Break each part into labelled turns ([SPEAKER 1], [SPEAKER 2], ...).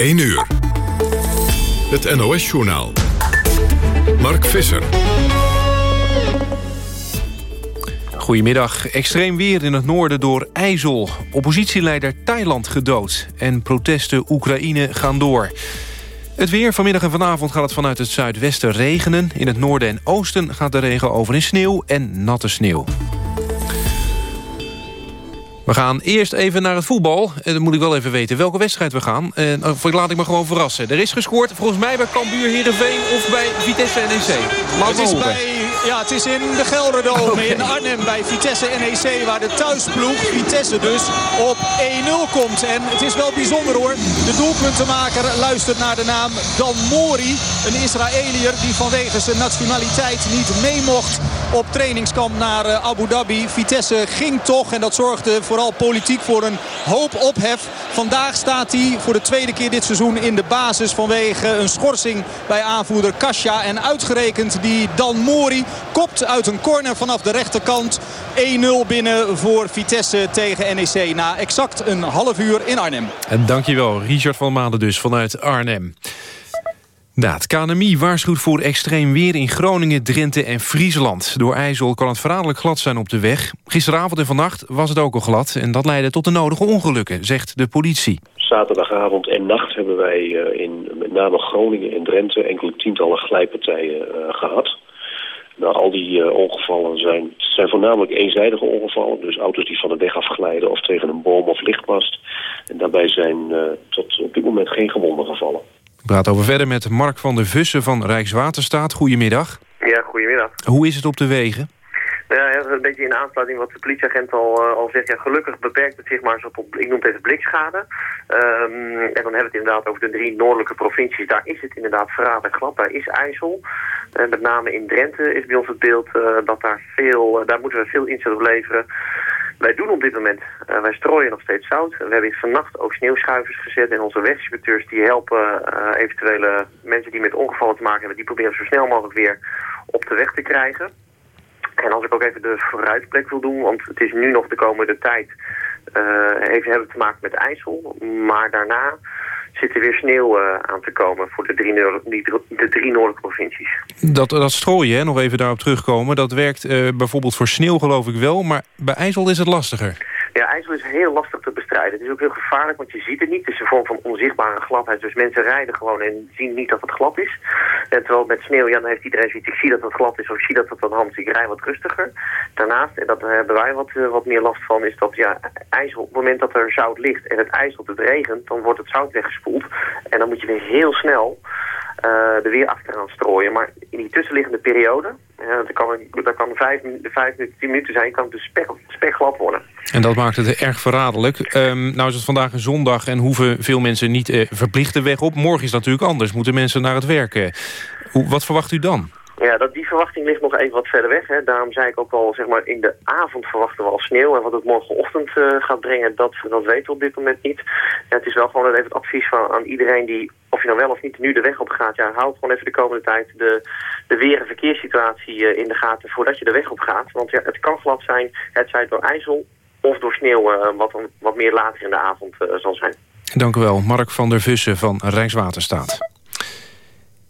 [SPEAKER 1] 1 uur. Het NOS-journaal. Mark Visser.
[SPEAKER 2] Goedemiddag. Extreem weer in het noorden door IJssel. Oppositieleider Thailand gedood. En protesten Oekraïne gaan door. Het weer. Vanmiddag en vanavond gaat het vanuit het zuidwesten regenen. In het noorden en oosten gaat de regen over in sneeuw en natte sneeuw. We gaan eerst even naar het voetbal. En dan moet ik wel even weten welke wedstrijd we gaan. En, of laat ik me gewoon verrassen. Er is gescoord volgens mij bij Cambuur Heerenveen of bij Vitesse NEC. Laat
[SPEAKER 3] het is bij, ja, het is in de Gelderdome in Arnhem bij Vitesse NEC... waar de thuisploeg, Vitesse dus, op 1-0 komt. En het is wel bijzonder hoor. De doelpuntenmaker luistert naar de naam Dan Mori. Een Israëliër die vanwege zijn nationaliteit niet mee mocht op trainingskamp naar eh, Abu Dhabi. Vitesse ging toch en dat zorgde vooral politiek voor een hoop ophef. Vandaag staat hij voor de tweede keer dit seizoen in de basis vanwege een schorsing bij aanvoerder Kasia. En uitgerekend die Dan Mori kopt uit een corner vanaf de rechterkant. 1-0 binnen voor Vitesse tegen NEC na exact een half uur in Arnhem.
[SPEAKER 2] En dankjewel, Richard van Maanden dus vanuit Arnhem. Ja, het KNMI waarschuwt voor extreem weer in Groningen, Drenthe en Friesland. Door IJssel kan het verraderlijk glad zijn op de weg. Gisteravond en vannacht was het ook al glad... en dat leidde tot de nodige ongelukken, zegt de politie.
[SPEAKER 4] Zaterdagavond en nacht hebben wij eh, in met name Groningen en Drenthe... enkele tientallen glijpartijen uh, gehad. Nou, al die uh, ongevallen zijn, zijn voornamelijk eenzijdige ongevallen. Dus auto's die van de weg afglijden of tegen een boom of lichtmast. En daarbij zijn tot op dit moment geen gewonden gevallen.
[SPEAKER 2] Ik praat over verder met Mark van der Vussen van Rijkswaterstaat. Goedemiddag.
[SPEAKER 5] Ja, goedemiddag.
[SPEAKER 2] Hoe is het op de wegen?
[SPEAKER 5] Ja, een beetje in aansluiting wat de politieagent al, uh, al zegt. Ja, gelukkig beperkt het zich maar eens op, ik noem het even blikschade. Um, en dan hebben we het inderdaad over de drie noordelijke provincies. Daar is het inderdaad verraderlijk glad. Daar is IJssel. Uh, met name in Drenthe is bij ons het beeld uh, dat daar veel, daar moeten we veel inzet op leveren. Wij doen op dit moment, wij strooien nog steeds zout. We hebben vannacht ook sneeuwschuivers gezet en onze weginspecteurs die helpen eventuele mensen die met ongevallen te maken hebben, die proberen zo snel mogelijk weer op de weg te krijgen. En als ik ook even de vooruitblik wil doen, want het is nu nog de komende tijd, uh, even hebben te maken met IJssel. Maar daarna zit er weer sneeuw uh, aan te komen voor de drie, de provincies.
[SPEAKER 2] Dat, dat strooien, hè, nog even daarop terugkomen, dat werkt uh, bijvoorbeeld voor sneeuw geloof ik wel, maar bij IJssel is het lastiger.
[SPEAKER 5] Ja, IJssel is heel lastig te bestrijden. Het is ook heel gevaarlijk, want je ziet het niet. Het is een vorm van onzichtbare gladheid. Dus mensen rijden gewoon en zien niet dat het glad is. Terwijl met sneeuw, ja, dan heeft iedereen zoiets. Ik zie dat het glad is of ik zie dat het wat hand Ik rij wat rustiger. Daarnaast, en dat hebben wij wat, uh, wat meer last van, is dat ja, IJssel, op het moment dat er zout ligt en het op het regent, dan wordt het zout weggespoeld. En dan moet je weer heel snel er weer achteraan strooien. Maar in die tussenliggende periode, dat kan, dat kan vijf, vijf minuten, tien minuten zijn, kan het dus spek, spekglad worden.
[SPEAKER 2] En dat maakt het erg verraderlijk. Um, nou is het vandaag een zondag en hoeven veel mensen niet uh, verplicht de weg op. Morgen is dat natuurlijk anders, moeten mensen naar het werk. Hoe, wat verwacht u dan?
[SPEAKER 5] Ja, dat, die verwachting ligt nog even wat verder weg. Hè. Daarom zei ik ook al, zeg maar, in de avond verwachten we al sneeuw. En wat het morgenochtend uh, gaat brengen, dat, dat weten we op dit moment niet. Ja, het is wel gewoon even het advies van, aan iedereen die, of je nou wel of niet nu de weg op gaat, ja, houd gewoon even de komende tijd de, de weer- en verkeerssituatie uh, in de gaten voordat je de weg op gaat. Want ja, het kan glad zijn, het zij door IJssel of door sneeuw, uh, wat, wat meer later in de avond zal zijn.
[SPEAKER 2] Dank u wel, Mark van der Vussen van Rijkswaterstaat.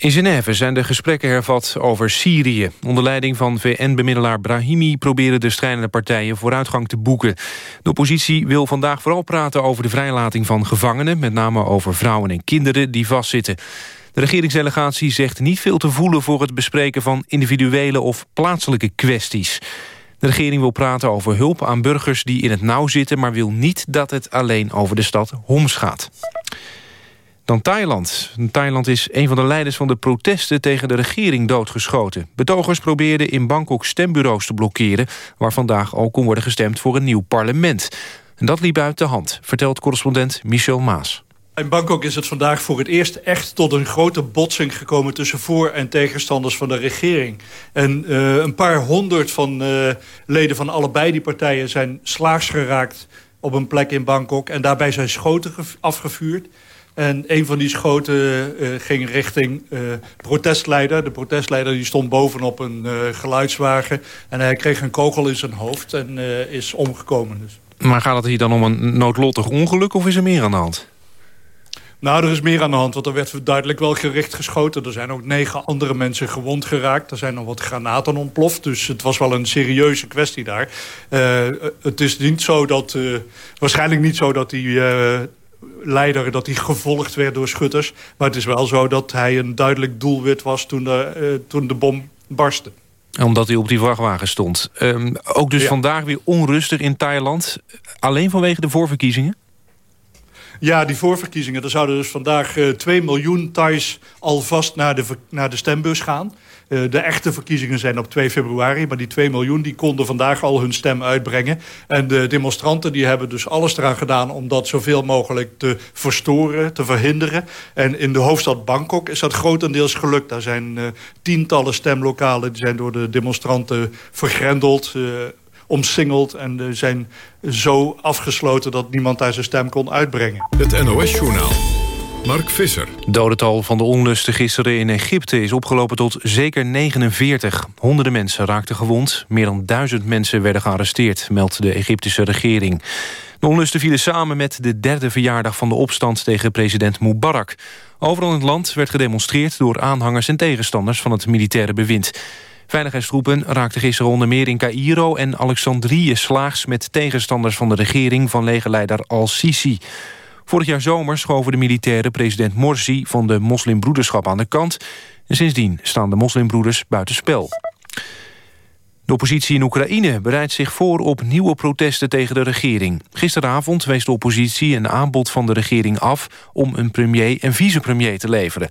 [SPEAKER 2] In Genève zijn de gesprekken hervat over Syrië. Onder leiding van VN-bemiddelaar Brahimi proberen de strijdende partijen vooruitgang te boeken. De oppositie wil vandaag vooral praten over de vrijlating van gevangenen... met name over vrouwen en kinderen die vastzitten. De regeringsdelegatie zegt niet veel te voelen voor het bespreken van individuele of plaatselijke kwesties. De regering wil praten over hulp aan burgers die in het nauw zitten... maar wil niet dat het alleen over de stad Homs gaat. Dan Thailand. Thailand is een van de leiders van de protesten tegen de regering doodgeschoten. Betogers probeerden in Bangkok stembureaus te blokkeren... waar vandaag ook kon worden gestemd voor een nieuw parlement. En dat liep uit de hand, vertelt correspondent Michel Maas.
[SPEAKER 6] In Bangkok is het vandaag voor het eerst echt tot een grote botsing gekomen... tussen voor- en tegenstanders van de regering. En uh, een paar honderd van uh, leden van allebei die partijen zijn slaags geraakt op een plek in Bangkok. En daarbij zijn schoten afgevuurd. En een van die schoten uh, ging richting uh, protestleider. De protestleider die stond bovenop een uh, geluidswagen. En hij kreeg een kogel in zijn hoofd en is omgekomen. Dus.
[SPEAKER 2] Maar gaat het hier dan om een noodlottig ongeluk of is er meer aan de hand?
[SPEAKER 6] Nou, er is meer aan de hand, want er werd duidelijk wel gericht geschoten. Er zijn ook negen andere mensen gewond geraakt. Er zijn nog wat granaten ontploft, dus het was wel een serieuze kwestie daar. Uh, het is niet zo dat, uh, waarschijnlijk niet zo dat die uh, leider dat hij gevolgd werd door schutters. Maar het is wel zo dat hij een duidelijk doelwit was toen de, toen de bom barstte
[SPEAKER 2] omdat hij op die vrachtwagen stond. Um, ook dus vandaag weer onrustig in Thailand. Alleen vanwege de voorverkiezingen?
[SPEAKER 6] Ja, die voorverkiezingen. Er zouden dus vandaag uh, 2 miljoen Thais alvast naar de, naar de stembus gaan. Uh, de echte verkiezingen zijn op 2 februari. Maar die 2 miljoen die konden vandaag al hun stem uitbrengen. En de demonstranten die hebben dus alles eraan gedaan... om dat zoveel mogelijk te verstoren, te verhinderen. En in de hoofdstad Bangkok is dat grotendeels gelukt. Daar zijn uh, tientallen stemlokalen die zijn door de demonstranten vergrendeld... omsingeld en zijn zo afgesloten dat niemand daar zijn stem kon uitbrengen.
[SPEAKER 1] Het NOS-journaal. Mark Visser.
[SPEAKER 2] Dodental van de onlusten gisteren in Egypte is opgelopen tot zeker 49. Honderden mensen raakten gewond. Meer dan duizend mensen werden gearresteerd, meldt de Egyptische regering. De onlusten vielen samen met de derde verjaardag van de opstand tegen president Mubarak. Overal in het land werd gedemonstreerd door aanhangers en tegenstanders van het militaire bewind. Veiligheidstroepen raakten gisteren onder meer in Cairo en Alexandrië slaags... met tegenstanders van de regering van legerleider al-Sisi. Vorig jaar zomer schoven de militairen president Morsi van de moslimbroederschap aan de kant. En sindsdien staan de moslimbroeders buitenspel. De oppositie in Oekraïne bereidt zich voor op nieuwe protesten tegen de regering. Gisteravond wees de oppositie een aanbod van de regering af... om een premier en vicepremier te leveren.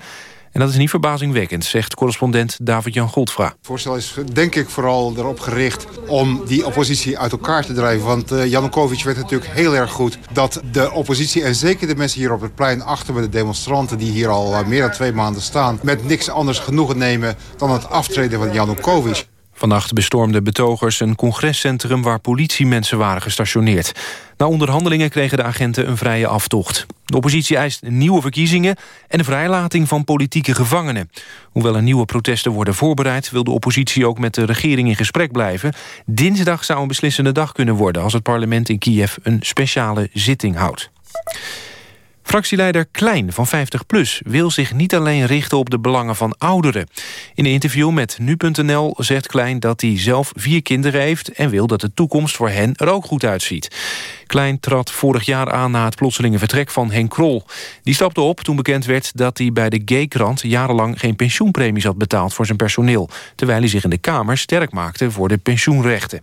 [SPEAKER 2] En dat is niet verbazingwekkend, zegt correspondent David-Jan Godfra. Het
[SPEAKER 7] voorstel is denk ik vooral erop gericht om die oppositie uit elkaar te drijven. Want uh, Janukovic weet natuurlijk heel erg goed dat de oppositie... en zeker de mensen hier op het plein achter de demonstranten... die hier al uh, meer dan twee maanden staan... met niks anders genoegen nemen dan het aftreden van Janukovic.
[SPEAKER 2] Vannacht bestormden betogers een congrescentrum waar politiemensen waren gestationeerd. Na onderhandelingen kregen de agenten een vrije aftocht. De oppositie eist nieuwe verkiezingen en de vrijlating van politieke gevangenen. Hoewel er nieuwe protesten worden voorbereid... wil de oppositie ook met de regering in gesprek blijven. Dinsdag zou een beslissende dag kunnen worden... als het parlement in Kiev een speciale zitting houdt. Fractieleider Klein van 50PLUS wil zich niet alleen richten op de belangen van ouderen. In een interview met Nu.nl zegt Klein dat hij zelf vier kinderen heeft... en wil dat de toekomst voor hen er ook goed uitziet. Klein trad vorig jaar aan na het plotselinge vertrek van Henk Krol. Die stapte op toen bekend werd dat hij bij de Gay-krant... jarenlang geen pensioenpremies had betaald voor zijn personeel... terwijl hij zich in de Kamer sterk maakte voor de pensioenrechten.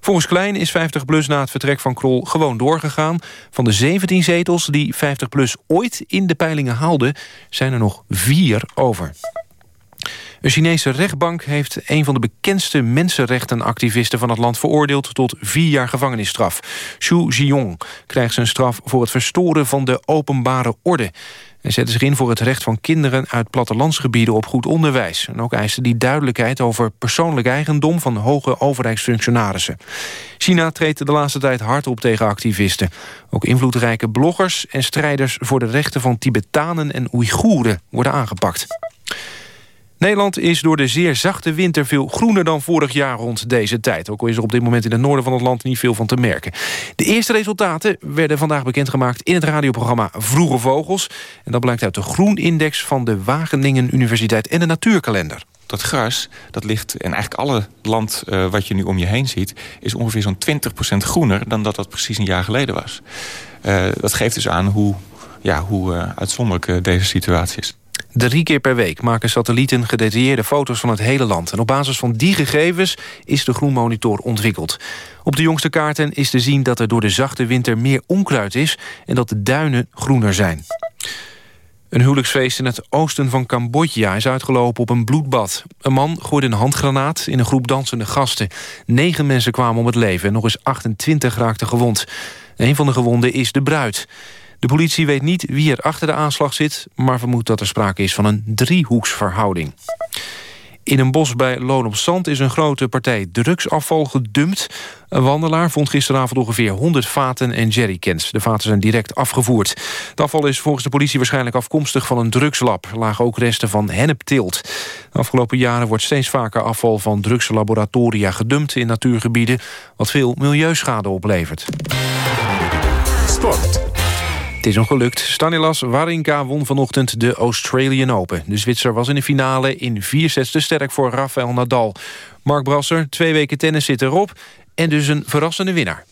[SPEAKER 2] Volgens Klein is 50PLUS na het vertrek van Krol gewoon doorgegaan. Van de 17 zetels die 50PLUS ooit in de peilingen haalde... zijn er nog vier over. Een Chinese rechtbank heeft een van de bekendste mensenrechtenactivisten van het land veroordeeld tot vier jaar gevangenisstraf. Xu Ziyong krijgt zijn straf voor het verstoren van de openbare orde. Hij zette zich in voor het recht van kinderen uit plattelandsgebieden op goed onderwijs. En ook eiste die duidelijkheid over persoonlijk eigendom van hoge overheidsfunctionarissen. China treedt de laatste tijd hard op tegen activisten. Ook invloedrijke bloggers en strijders voor de rechten van Tibetanen en Oeigoeren worden aangepakt. Nederland is door de zeer zachte winter veel groener dan vorig jaar rond deze tijd. Ook al is er op dit moment in het noorden van het land niet veel van te merken. De eerste resultaten werden vandaag bekendgemaakt in het radioprogramma Vroege Vogels. En dat blijkt uit de groenindex van de Wageningen Universiteit en de Natuurkalender.
[SPEAKER 8] Dat gras, dat ligt in eigenlijk alle land uh, wat je nu om je heen ziet... is ongeveer zo'n 20% groener dan dat dat precies een jaar geleden was. Uh, dat geeft dus aan hoe, ja, hoe uh, uitzonderlijk deze situatie is.
[SPEAKER 2] Drie keer per week maken satellieten gedetailleerde foto's van het hele land. En op basis van die gegevens is de Groenmonitor ontwikkeld. Op de jongste kaarten is te zien dat er door de zachte winter meer onkruid is... en dat de duinen groener zijn. Een huwelijksfeest in het oosten van Cambodja is uitgelopen op een bloedbad. Een man gooide een handgranaat in een groep dansende gasten. Negen mensen kwamen om het leven en nog eens 28 raakten gewond. Een van de gewonden is de bruid. De politie weet niet wie er achter de aanslag zit... maar vermoedt dat er sprake is van een driehoeksverhouding. In een bos bij Loon op Zand is een grote partij drugsafval gedumpt. Een wandelaar vond gisteravond ongeveer 100 vaten en jerrycans. De vaten zijn direct afgevoerd. Het afval is volgens de politie waarschijnlijk afkomstig van een drugslab. Er lagen ook resten van hennepteelt. De afgelopen jaren wordt steeds vaker afval van drugslaboratoria gedumpt in natuurgebieden... wat veel milieuschade oplevert.
[SPEAKER 1] Sport.
[SPEAKER 2] Is hem gelukt. Stanilas Wawrinka won vanochtend de Australian Open. De Zwitser was in de finale in vier sets te sterk voor Rafael Nadal. Mark Brasser, twee weken tennis zit erop en dus een verrassende winnaar.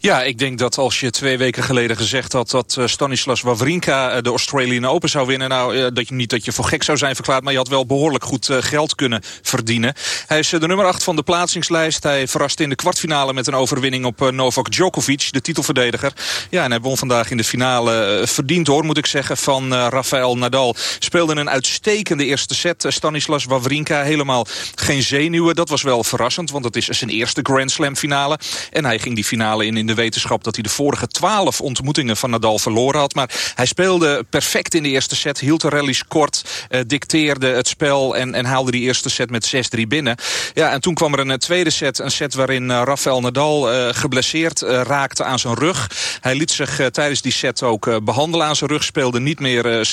[SPEAKER 9] Ja, ik denk dat als je twee weken geleden gezegd had... dat uh, Stanislas Wawrinka uh, de Australian Open zou winnen... nou, uh, dat je, niet dat je voor gek zou zijn verklaard... maar je had wel behoorlijk goed geld kunnen verdienen. Hij is de nummer 8 van de plaatsingslijst. Hij verraste in de kwartfinale met een overwinning op Novak Djokovic... de titelverdediger. Ja, en hij won vandaag in de finale verdiend, hoor, moet ik zeggen... van Rafael Nadal. Speelde een uitstekende eerste set. Stanislas Wawrinka helemaal geen zenuwen. Dat was wel verrassend, want het is zijn eerste Grand Slam finale. En hij ging die finale in in de wetenschap dat hij de vorige twaalf ontmoetingen van Nadal verloren had. Maar hij speelde perfect in de eerste set, hield de rallies kort, uh, dicteerde het spel en, en haalde die eerste set met 6-3 binnen. Ja, en toen kwam er een eh, tweede set, een set waarin uh, Rafael Nadal uh, geblesseerd raakte aan zijn rug. Hij liet zich tijdens die set ook behandelen aan zijn rug, speelde niet meer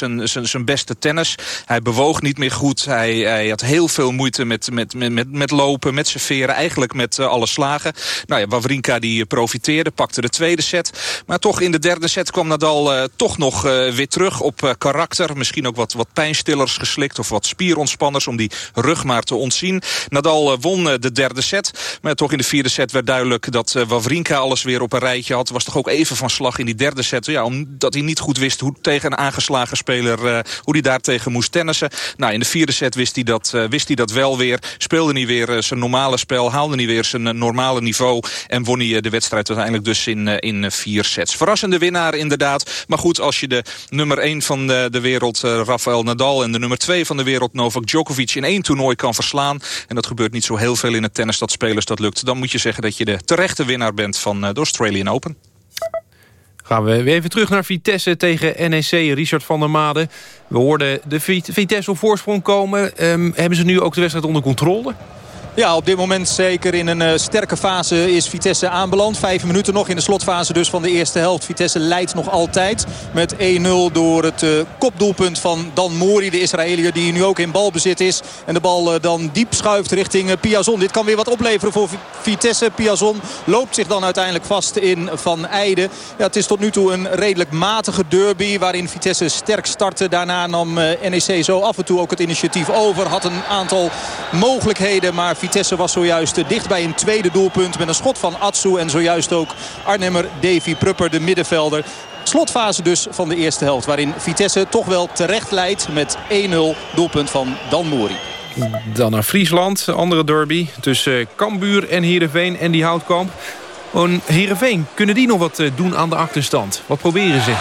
[SPEAKER 9] zijn beste tennis. Hij bewoog niet meer goed, hij, hij had heel veel moeite met, met, met, met lopen, met serveren, eigenlijk met alle slagen. Nou ja, Wawrinka die profiteerde pakte de tweede set. Maar toch in de derde set kwam Nadal uh, toch nog uh, weer terug op uh, karakter. Misschien ook wat, wat pijnstillers geslikt of wat spierontspanners... om die rug maar te ontzien. Nadal won de derde set. Maar toch in de vierde set werd duidelijk dat Wawrinka alles weer op een rijtje had. Was toch ook even van slag in die derde set. Ja, omdat hij niet goed wist hoe tegen een aangeslagen speler... hoe hij daartegen moest tennissen. Nou, in de vierde set wist hij dat, wist hij dat wel weer. Speelde hij weer zijn normale spel. Haalde hij weer zijn normale niveau. En won hij de wedstrijd uiteindelijk dus in, eh, in vier sets. Verrassende winnaar inderdaad. Maar goed, als je de nummer 1 van de, de wereld, uh, Rafael Nadal... en de nummer 2 van de wereld, Novak Djokovic... in één toernooi kan verslaan... en dat gebeurt niet zo heel veel in het tennis dat spelers dat lukt... dan moet je zeggen dat je de terechte winnaar bent van eh, de Australian Open.
[SPEAKER 2] Gaan we weer even terug naar Vitesse tegen NEC, Richard van der Made. We hoorden de Vitesse op voorsprong komen. Um, hebben ze nu ook de wedstrijd onder controle?
[SPEAKER 3] Ja, op dit moment zeker in een uh, sterke fase is Vitesse aanbeland. Vijf minuten nog in de slotfase dus van de eerste helft. Vitesse leidt nog altijd met 1-0 door het uh, kopdoelpunt van Dan Mori. De Israëliër die nu ook in balbezit is. En de bal uh, dan diep schuift richting Piazon. Dit kan weer wat opleveren voor Vitesse. Piazon loopt zich dan uiteindelijk vast in Van Eijden. Ja, het is tot nu toe een redelijk matige derby waarin Vitesse sterk startte. Daarna nam NEC zo af en toe ook het initiatief over. Had een aantal mogelijkheden, maar Vitesse was zojuist dicht bij een tweede doelpunt met een schot van Atsu. En zojuist ook Arnhemmer Davy Prupper, de middenvelder. Slotfase dus van de eerste helft. Waarin Vitesse toch wel terecht leidt met 1-0 doelpunt van Dan Mori.
[SPEAKER 2] Dan naar Friesland, andere derby tussen Cambuur en Heerenveen en die Houtkamp. Heerenveen, kunnen die nog wat eh, doen aan de achterstand? Wat proberen ze?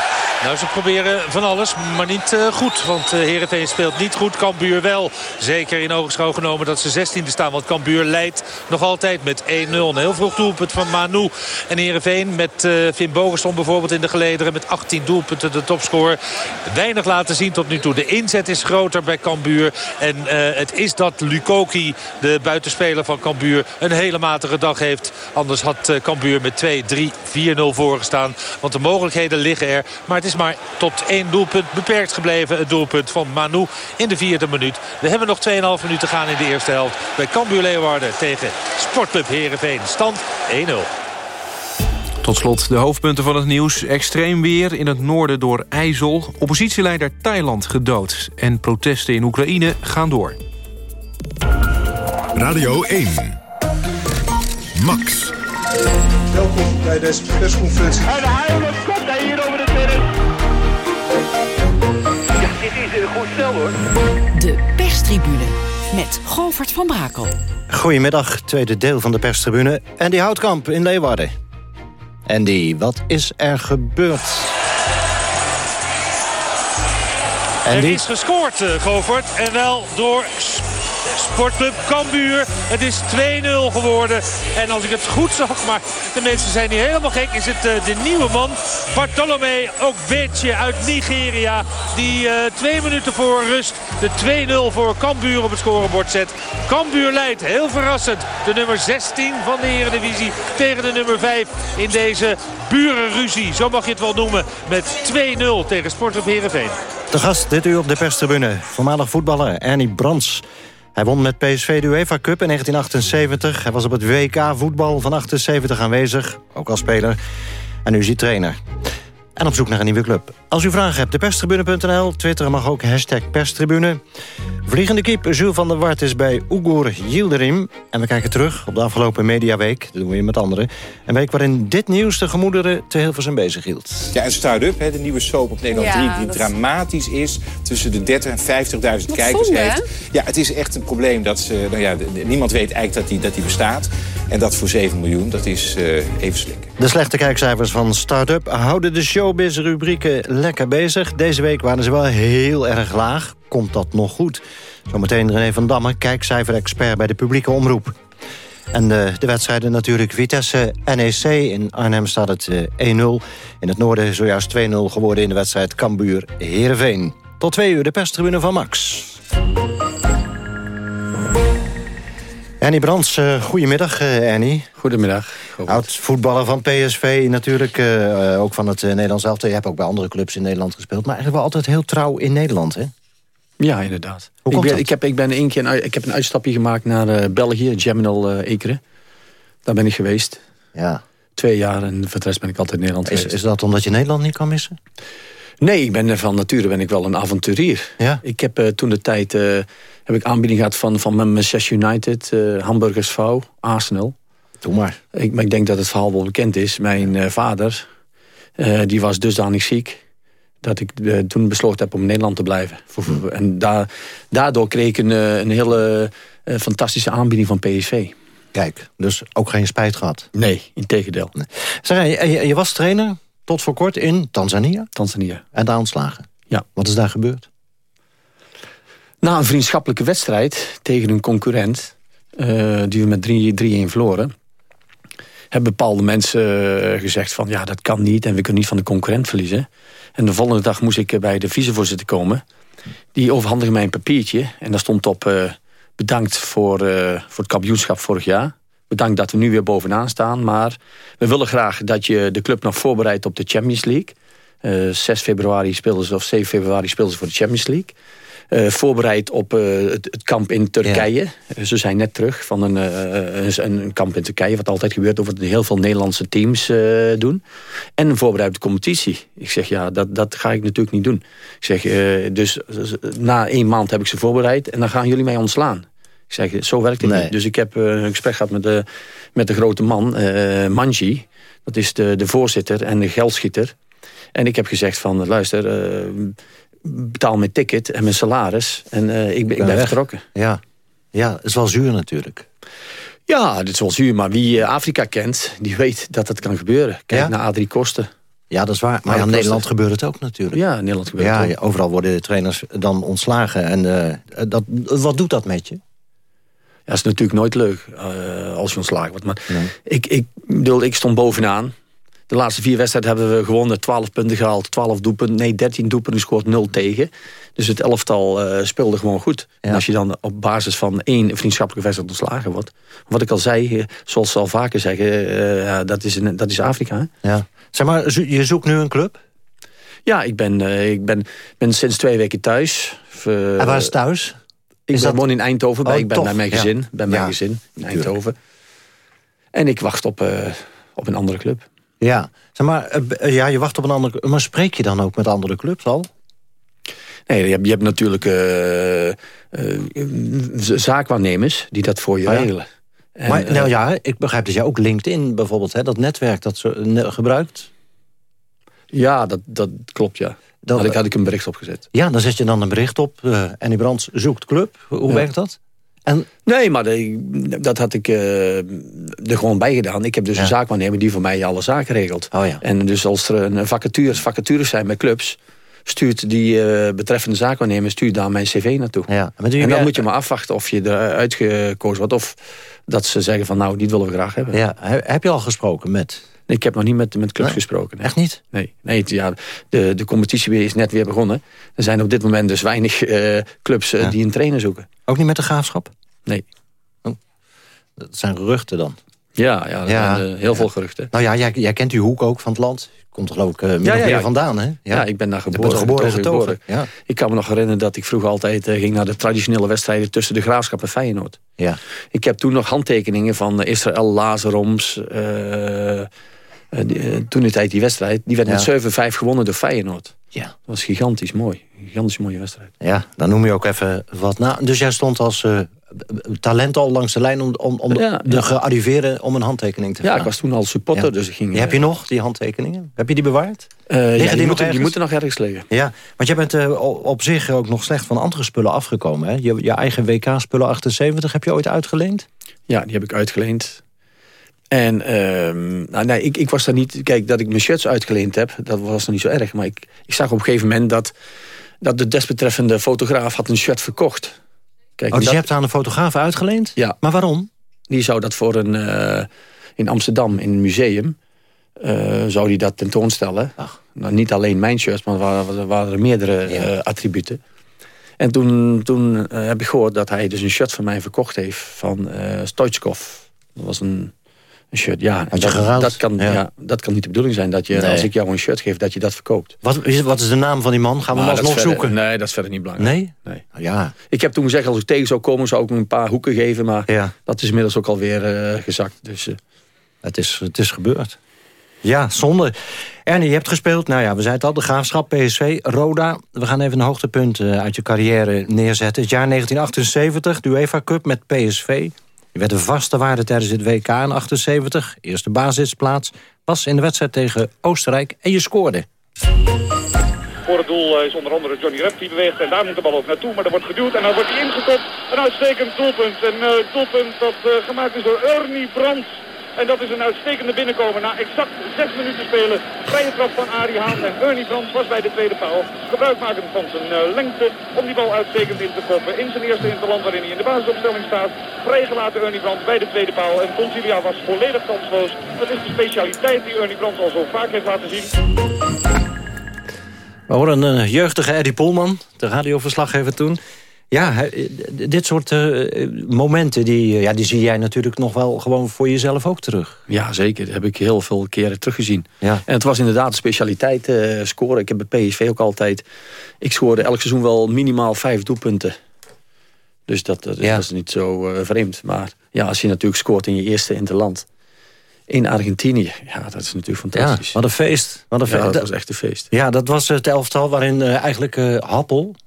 [SPEAKER 10] Nou, ze proberen van alles, maar niet uh, goed. Want uh, Heerenveen speelt niet goed. Cambuur wel. Zeker in ogenschouw genomen dat ze 16e staan. Want Cambuur leidt nog altijd met 1-0. Een heel vroeg doelpunt van Manu. En Heerenveen met uh, Finn bijvoorbeeld in de gelederen. Met 18 doelpunten de topscorer. Weinig laten zien tot nu toe. De inzet is groter bij Cambuur. En het is dat Lukoki, de buitenspeler van Cambuur... een hele matige dag heeft. Anders had Cambuur met 2, 3, 4-0 voorgestaan. Want de mogelijkheden liggen er. Maar het is maar tot één doelpunt beperkt gebleven. Het doelpunt van Manu in de vierde minuut. We hebben nog 2,5 minuten gaan in de eerste helft. Bij Cambuur Leeuwarden tegen Sportclub Herenveen. Stand 1-0.
[SPEAKER 2] Tot slot de hoofdpunten van het nieuws. Extreem weer in het noorden door IJssel. Oppositieleider Thailand gedood. En protesten in Oekraïne gaan door.
[SPEAKER 1] Radio 1. Max.
[SPEAKER 11] Welkom bij deze persconferentie.
[SPEAKER 12] En hij komt hij hier over de terrein. Ja, dit is een goed stel hoor.
[SPEAKER 13] De perstribune met Govert van Brakel.
[SPEAKER 14] Goedemiddag, tweede deel van de perstribune. En die Houtkamp in Leeuwarden. En die, wat is er gebeurd?
[SPEAKER 10] En er is gescoord, uh, Govert. En wel door Sportclub Cambuur. Het is 2-0 geworden. En als ik het goed zag, maar de mensen zijn niet helemaal gek... is het uh, de nieuwe man, Bartolome Okbeetje uit Nigeria... die uh, twee minuten voor rust de 2-0 voor Cambuur op het scorebord zet. Cambuur leidt, heel verrassend, de nummer 16 van de Eredivisie... tegen de nummer 5 in deze burenruzie. Zo mag je het wel noemen, met 2-0 tegen Sportclub Heerenveen.
[SPEAKER 14] De gast dit uur op de perstribune, voormalig voetballer Ernie Brands... Hij won met PSV de UEFA Cup in 1978. Hij was op het WK voetbal van 78 aanwezig, ook als speler. En nu is hij trainer. en op zoek naar een nieuwe club. Als u vragen hebt, deperstribune.nl. Twitter mag ook hashtag perstribune. Vliegende kiep Jules van der Wart is bij Ugur Yildirim. En we kijken terug op de afgelopen mediaweek. Dat doen we weer met anderen. Een week waarin dit nieuws de gemoederen te heel veel zijn bezig hield.
[SPEAKER 15] Ja, en Start-up, de nieuwe soap op Nederland 3...
[SPEAKER 16] Ja,
[SPEAKER 15] die
[SPEAKER 16] dat-
[SPEAKER 15] dramatisch is, tussen de 30 en 50.000 kijkers
[SPEAKER 16] zonde, hè?
[SPEAKER 15] heeft. Ja, het is echt een probleem dat ze... Nou ja, niemand weet eigenlijk dat die, dat die bestaat. En dat voor 7 miljoen, dat is eh, even slikken.
[SPEAKER 14] De slechte kijkcijfers van Startup houden de showbiz-rubrieken lekker bezig. Deze week waren ze wel heel erg laag. Komt dat nog goed? Zometeen René van Damme, kijkcijfer-expert bij de publieke omroep. En de, de wedstrijden natuurlijk Vitesse-NEC. In Arnhem staat het eh, 1-0. In het noorden zojuist 2-0 geworden in de wedstrijd Cambuur-Heerenveen. Tot twee uur de perstribune van Max. Annie Brands, eh goedemiddag eh, Annie.
[SPEAKER 17] Goedemiddag.
[SPEAKER 14] Oud voetballer van PSV natuurlijk, eh, eh, ook van het eh, Nederlands elftal. Je hebt ook bij andere clubs in Nederland gespeeld. Maar eigenlijk wel altijd heel trouw in Nederland, hè?
[SPEAKER 17] Ja, inderdaad.
[SPEAKER 14] Hoe
[SPEAKER 17] ik,
[SPEAKER 14] komt
[SPEAKER 17] ben,
[SPEAKER 14] dat?
[SPEAKER 17] ik, heb, ik, ben één keer een, ik heb een uitstapje gemaakt naar eh, België, Geminal eh Ekeren. Daar ben ik geweest.
[SPEAKER 14] Ja.
[SPEAKER 17] Twee jaar en voor de rest ben ik altijd in Nederland
[SPEAKER 14] Is,
[SPEAKER 17] geweest.
[SPEAKER 14] is dat omdat je Nederland niet kan missen?
[SPEAKER 17] Nee, ik ben van nature ben ik wel een avonturier.
[SPEAKER 14] Ja?
[SPEAKER 17] Ik heb eh, toen de tijd heb ik aanbieding gehad van, van Manchester United, eh Hamburgers V, Arsenal.
[SPEAKER 14] Doe maar.
[SPEAKER 17] Ik, maar ik denk dat het verhaal wel bekend is. Mijn vader, die was dusdanig ziek dat ik eh, toen besloten heb om in Nederland te blijven. En da daardoor kreeg ik een, eh, een hele eh, fantastische aanbieding van PSV.
[SPEAKER 14] Kijk, dus ook geen spijt gehad?
[SPEAKER 17] Nee, in tegendeel.
[SPEAKER 14] Zeg, je, je, was trainer tot voor kort in Tanzania?
[SPEAKER 17] Tanzania.
[SPEAKER 14] En daar ontslagen?
[SPEAKER 17] Ja.
[SPEAKER 14] Wat is daar gebeurd?
[SPEAKER 17] Na een vriendschappelijke wedstrijd tegen een concurrent... die we met 3-1 verloren... hebben bepaalde mensen eh, gezegd van... ja, dat kan niet en we kunnen niet van de concurrent verliezen. En de volgende dag moest ik eh, bij de vicevoorzitter komen. Die overhandigde mij een papiertje. En daar stond op... eh, bedankt voor, voor het kampioenschap vorig jaar. Bedankt dat we nu weer bovenaan staan. Maar we willen graag dat je de club nog voorbereidt op de Champions League. Eh 6 februari speelden ze, of 7 februari speelden ze voor de Champions League. Eh, voorbereid op eh, het, het kamp in Turkije. Ze zijn net terug van een, eh, een, een kamp in Turkije. Wat altijd gebeurt, wat heel veel Nederlandse teams doen. En voorbereid op de competitie. Ik zeg, ja, dat, dat ga ik natuurlijk niet doen. Ik zeg, dus na één maand heb ik ze voorbereid. En dan gaan jullie mij ontslaan. Ik zeg, zo werkt het
[SPEAKER 14] Nee.
[SPEAKER 17] niet. Dus ik heb een gesprek gehad met de, met de grote man, Manji. Dat is de, de voorzitter en de geldschieter. En ik heb gezegd van, luister, betaal mijn ticket en mijn salaris. En eh, ik, ben- ik ben vertrokken.
[SPEAKER 14] Ja. ja, het is wel zuur natuurlijk.
[SPEAKER 17] Ja, dit is wel zuur, maar wie eh, Afrika kent, die weet dat het kan gebeuren. Kijk
[SPEAKER 14] Ja?
[SPEAKER 17] naar Adrie Kosten.
[SPEAKER 14] Ja, dat is waar. Maar in
[SPEAKER 17] dat
[SPEAKER 14] Nederland gebeurt het ook natuurlijk.
[SPEAKER 17] Ja, in Nederland gebeurt
[SPEAKER 14] Ja,
[SPEAKER 17] het
[SPEAKER 14] ja,
[SPEAKER 17] ook.
[SPEAKER 14] overal worden de trainers dan ontslagen. En eh, dat, wat doet dat met je?
[SPEAKER 17] Ja, is natuurlijk nooit leuk als je ontslagen wordt. Maar ik, ik, bedoel, ik stond bovenaan. De laatste vier wedstrijden hebben we gewonnen. 12 punten gehaald, 12 doelpunten. Nee, 13 doelpunten gescoord, 0 tegen. Dus het elftal eh, speelde gewoon goed. En als je dan op basis van één vriendschappelijke wedstrijd ontslagen wordt. Wat ik al zei, eh, zoals ze al vaker zeggen, eh, ja, dat, is een, dat is Afrika. Hè?
[SPEAKER 14] Ja. Zeg maar, je zoekt nu een club?
[SPEAKER 17] Ja, ik ben, ik ben, ben sinds twee weken thuis.
[SPEAKER 14] En waar is het thuis?
[SPEAKER 17] Ik
[SPEAKER 14] Is
[SPEAKER 17] ben,
[SPEAKER 14] dat-
[SPEAKER 17] woon in Eindhoven, bij,
[SPEAKER 14] Oh,
[SPEAKER 17] ik ben bij mijn
[SPEAKER 14] ja.
[SPEAKER 17] gezin. Bij mijn
[SPEAKER 14] Ja,
[SPEAKER 17] gezin in. Eindhoven. En ik wacht op, op een andere club.
[SPEAKER 14] Ja. Zeg maar, eh, eh, ja, je wacht op een andere Maar spreek je dan ook met andere clubs al?
[SPEAKER 17] Nee, je hebt, je hebt natuurlijk z- zaakwaarnemers die dat voor je
[SPEAKER 14] Oh ja.
[SPEAKER 17] regelen. En,
[SPEAKER 14] maar nou ja, ik begrijp dat jij ook LinkedIn bijvoorbeeld, hè, dat netwerk dat ze gebruikt.
[SPEAKER 17] Ja, dat, dat klopt, ja.
[SPEAKER 14] Dat-
[SPEAKER 17] had, ik, had ik een bericht opgezet.
[SPEAKER 14] Ja, dan zet je dan een bericht op. eh Annie Brands zoekt club. Hoe
[SPEAKER 17] Ja.
[SPEAKER 14] werkt dat? En,
[SPEAKER 17] Nee, maar de- dat had ik eh, er gewoon bij gedaan. Ik heb dus
[SPEAKER 14] Ja.
[SPEAKER 17] een zaakwaarnemer die voor mij alle zaken regelt.
[SPEAKER 14] Oh ja.
[SPEAKER 17] En dus als er een vacatures, vacatures zijn bij clubs... stuurt die eh, betreffende zaakwaarnemer stuurt daar mijn cv naartoe.
[SPEAKER 14] ja. Maar
[SPEAKER 17] En dan moet je maar afwachten of je eruit gekozen wordt. Of dat ze zeggen van nou, dit willen we graag hebben.
[SPEAKER 14] Ja, he- heb je al gesproken met?
[SPEAKER 17] Ik heb nog niet met, met clubs
[SPEAKER 14] Nee?
[SPEAKER 17] gesproken. nee.
[SPEAKER 14] Echt niet?
[SPEAKER 17] Nee, nee ja, de, de competitie weer is net weer begonnen. Er zijn op dit moment dus weinig eh, clubs eh,
[SPEAKER 14] Ja.
[SPEAKER 17] die een trainer zoeken.
[SPEAKER 14] Ook niet met de graafschap?
[SPEAKER 17] Nee.
[SPEAKER 14] Dat zijn geruchten dan.
[SPEAKER 17] Ja, ja,
[SPEAKER 14] Ja.
[SPEAKER 17] zijn, eh, heel veel geruchten.
[SPEAKER 14] Nou ja, jij, jij kent die hoek ook van het land. Komt er geloof ik min
[SPEAKER 17] Ja,
[SPEAKER 14] vandaan, hè?
[SPEAKER 17] Ja, ik ben daar geboren.
[SPEAKER 14] geboren en
[SPEAKER 17] getogen,
[SPEAKER 14] getogen. Ja.
[SPEAKER 17] Ik kan me nog herinneren dat ik vroeger altijd ging naar de traditionele wedstrijden tussen de Graafschap en Feyenoord.
[SPEAKER 14] Ja.
[SPEAKER 17] Ik heb toen nog handtekeningen van Israël Lazaroms, eh, Uh, uh, toen de tijd die wedstrijd, die werd
[SPEAKER 14] Ja.
[SPEAKER 17] met 7-5 gewonnen door Feyenoord.
[SPEAKER 14] Ja.
[SPEAKER 17] Dat was gigantisch mooi. Gigantisch mooie wedstrijd.
[SPEAKER 14] Ja, dan noem je ook even wat na. Dus jij stond als eh, talent al langs de lijn om, om, om
[SPEAKER 17] Ja,
[SPEAKER 14] de
[SPEAKER 17] ja.
[SPEAKER 14] gearriveerden om een handtekening te
[SPEAKER 17] Ja,
[SPEAKER 14] vragen.
[SPEAKER 17] ik was toen al supporter,
[SPEAKER 14] Ja.
[SPEAKER 17] dus ik ging...
[SPEAKER 14] Die heb je nog, die handtekeningen? Heb je die bewaard?
[SPEAKER 17] Eh,
[SPEAKER 14] Liggen
[SPEAKER 17] ja,
[SPEAKER 14] die
[SPEAKER 17] die,
[SPEAKER 14] nog
[SPEAKER 17] moeten, die moeten nog ergens liggen.
[SPEAKER 14] Ja, want jij bent eh, op zich ook nog slecht van andere spullen afgekomen. Hè? Je, je eigen WK-spullen 78 heb je ooit uitgeleend?
[SPEAKER 17] Ja, die heb ik uitgeleend. En ehm, nou, nee, ik, ik was daar niet... Kijk, dat ik mijn shirts uitgeleend heb, dat was nog niet zo erg. Maar ik, ik zag op een gegeven moment dat, dat de desbetreffende fotograaf had een shirt verkocht. Kijk,
[SPEAKER 14] Oh, dus
[SPEAKER 17] dat-
[SPEAKER 14] je hebt aan een fotograaf uitgeleend?
[SPEAKER 17] Ja.
[SPEAKER 14] Maar waarom?
[SPEAKER 17] Die zou dat voor een... eh, in Amsterdam, in een museum... eh, zou die dat tentoonstellen. Nou, niet alleen mijn shirts, maar er waren, er er meerdere eh, attributen. En toen, toen heb ik gehoord dat hij dus een shirt van mij verkocht heeft... van Stoichkov. Dat was een, een shirt, ja.
[SPEAKER 14] Had je
[SPEAKER 17] dat,
[SPEAKER 14] geruild?
[SPEAKER 17] dat, kan,
[SPEAKER 14] Ja.
[SPEAKER 17] ja. dat kan niet de bedoeling zijn dat je,
[SPEAKER 14] Nee.
[SPEAKER 17] als ik jou een shirt geef, dat je dat verkoopt.
[SPEAKER 14] Wat is, wat is de naam van die man? Gaan we
[SPEAKER 17] Maar
[SPEAKER 14] hem alsnog zoeken?
[SPEAKER 17] Nee, dat is verder niet belangrijk.
[SPEAKER 14] Nee?
[SPEAKER 17] Nee.
[SPEAKER 14] Ja.
[SPEAKER 17] Ik heb toen gezegd, als ik tegen zou komen, zou ik hem een paar hoeken geven. Maar
[SPEAKER 14] Ja.
[SPEAKER 17] dat is inmiddels ook alweer eh gezakt. Dus, eh,
[SPEAKER 14] Het is, het is gebeurd. Ja, zonde. Ernie, je hebt gespeeld, nou ja, we zeiden het al, de Graafschap, PSV, Roda. We gaan even een hoogtepunt eh, uit je carrière neerzetten. Het jaar 1978, de UEFA Cup met PSV. Je werd een vaste waarde tijdens het WK in 78. Eerste basisplaats was in de wedstrijd tegen Oostenrijk en je scoorde.
[SPEAKER 16] Voor het doel eh, is onder andere Johnny Rep die beweegt en daar moet de bal ook naartoe. Maar er wordt geduwd en dan wordt hij ingekopt. Een uitstekend doelpunt. Een eh, doelpunt dat eh, gemaakt is door Ernie Brands. En dat is een uitstekende binnenkomen na exact zes minuten spelen. Vrije trap van Arie Haan en Ernie Brands was bij de tweede paal. Gebruikmakend van zijn eh, lengte om die bal uitstekend in te koppen. In zijn eerste interland waarin hij in de basisopstelling staat. Vrijgelaten Ernie Brands bij de tweede paal. En Concilia was volledig kansloos. Dat is de specialiteit die Ernie Brands al zo vaak heeft laten zien.
[SPEAKER 14] We horen een eh, jeugdige Eddie Polman, de radioverslaggever toen. Ja, eh, dit soort eh, momenten, die, eh, ja, die zie jij natuurlijk nog wel gewoon voor jezelf ook terug.
[SPEAKER 17] Ja, zeker. Dat heb ik heel veel keren teruggezien.
[SPEAKER 14] Ja.
[SPEAKER 17] En het was inderdaad een specialiteit eh, scoren. Ik heb bij PSV ook altijd... Ik scoorde elk seizoen wel minimaal vijf doelpunten. Dus dat, dat,
[SPEAKER 14] Ja.
[SPEAKER 17] dat is niet zo eh, vreemd. Maar ja, als je natuurlijk scoort in je eerste interland... in Argentinië, ja, dat is natuurlijk
[SPEAKER 14] Ja,
[SPEAKER 17] fantastisch.
[SPEAKER 14] wat een feest. Wat een
[SPEAKER 17] Ja,
[SPEAKER 14] feest.
[SPEAKER 17] dat was echt een feest.
[SPEAKER 14] Ja, dat was het elftal waarin eh, eigenlijk eh, Happel eh,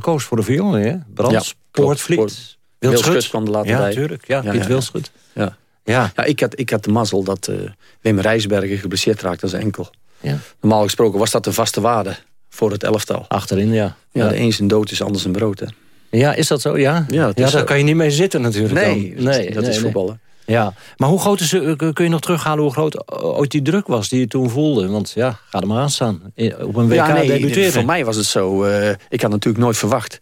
[SPEAKER 14] koos voor de violen. Hè? Brands. Poortvliet. Wildschut
[SPEAKER 17] kwam er later
[SPEAKER 14] ja,
[SPEAKER 17] bij.
[SPEAKER 14] natuurlijk. Ja, Piet
[SPEAKER 17] ja,
[SPEAKER 14] Wildschut.
[SPEAKER 17] Ja.
[SPEAKER 14] Ja.
[SPEAKER 17] Ja, ik, had, ik had de mazzel dat eh Wim Rijsbergen geblesseerd raakte zijn enkel.
[SPEAKER 14] Ja.
[SPEAKER 17] Normaal gesproken was dat een vaste waarde voor het elftal.
[SPEAKER 14] Achterin, ja.
[SPEAKER 17] Ja,
[SPEAKER 14] Ja.
[SPEAKER 17] de een zijn dood is anders een brood. Hè.
[SPEAKER 14] Ja, is dat zo? Ja,
[SPEAKER 17] Ja,
[SPEAKER 14] ja daar kan je niet mee zitten natuurlijk.
[SPEAKER 17] Nee,
[SPEAKER 14] dan.
[SPEAKER 17] dat is- dat is voetballen.
[SPEAKER 14] Ja, maar hoe groot is, eh, kun je nog terughalen hoe groot ooit die druk was die je toen voelde? Want ja, ga er maar aan staan. Eh, Op een WK
[SPEAKER 17] ja, nee,
[SPEAKER 14] debuteren.
[SPEAKER 17] voor mij was het zo. eh, ik had natuurlijk nooit verwacht.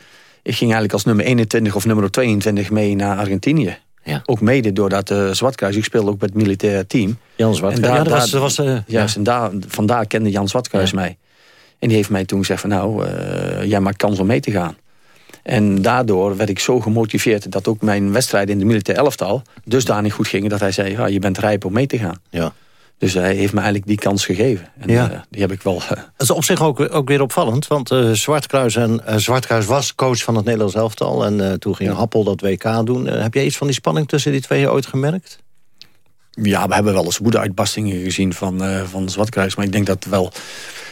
[SPEAKER 17] Ik ging eigenlijk als nummer 21 of nummer 22 mee naar Argentinië.
[SPEAKER 14] Ja.
[SPEAKER 17] Ook mede doordat uh, Zwartkruis, ik speelde ook bij het militaire team.
[SPEAKER 14] Jan Zwartkruis.
[SPEAKER 17] En
[SPEAKER 14] Ja, dat was- dat was, eh,
[SPEAKER 17] juist, en daar, vandaar kende Jan Zwartkruis mij. En die heeft mij toen gezegd van nou, eh, jij maakt kans om mee te gaan. En daardoor werd ik zo gemotiveerd dat ook mijn wedstrijden in de militaire elftal dusdanig goed gingen dat hij zei, ja, je bent rijp om mee te gaan.
[SPEAKER 14] Ja.
[SPEAKER 17] Dus hij heeft me eigenlijk die kans gegeven. En
[SPEAKER 14] Ja.
[SPEAKER 17] eh, die heb ik wel...
[SPEAKER 14] Dat is op zich ook, ook weer opvallend. Want eh Zwartkruis, en, eh, Zwartkruis was coach van het Nederlands elftal. En eh, toen ging Happel dat WK doen. Eh, heb jij iets van die spanning tussen die twee ooit gemerkt?
[SPEAKER 17] Ja, we hebben wel eens woedeuitbarstingen gezien van, eh van Zwartkruis. Maar ik denk dat wel...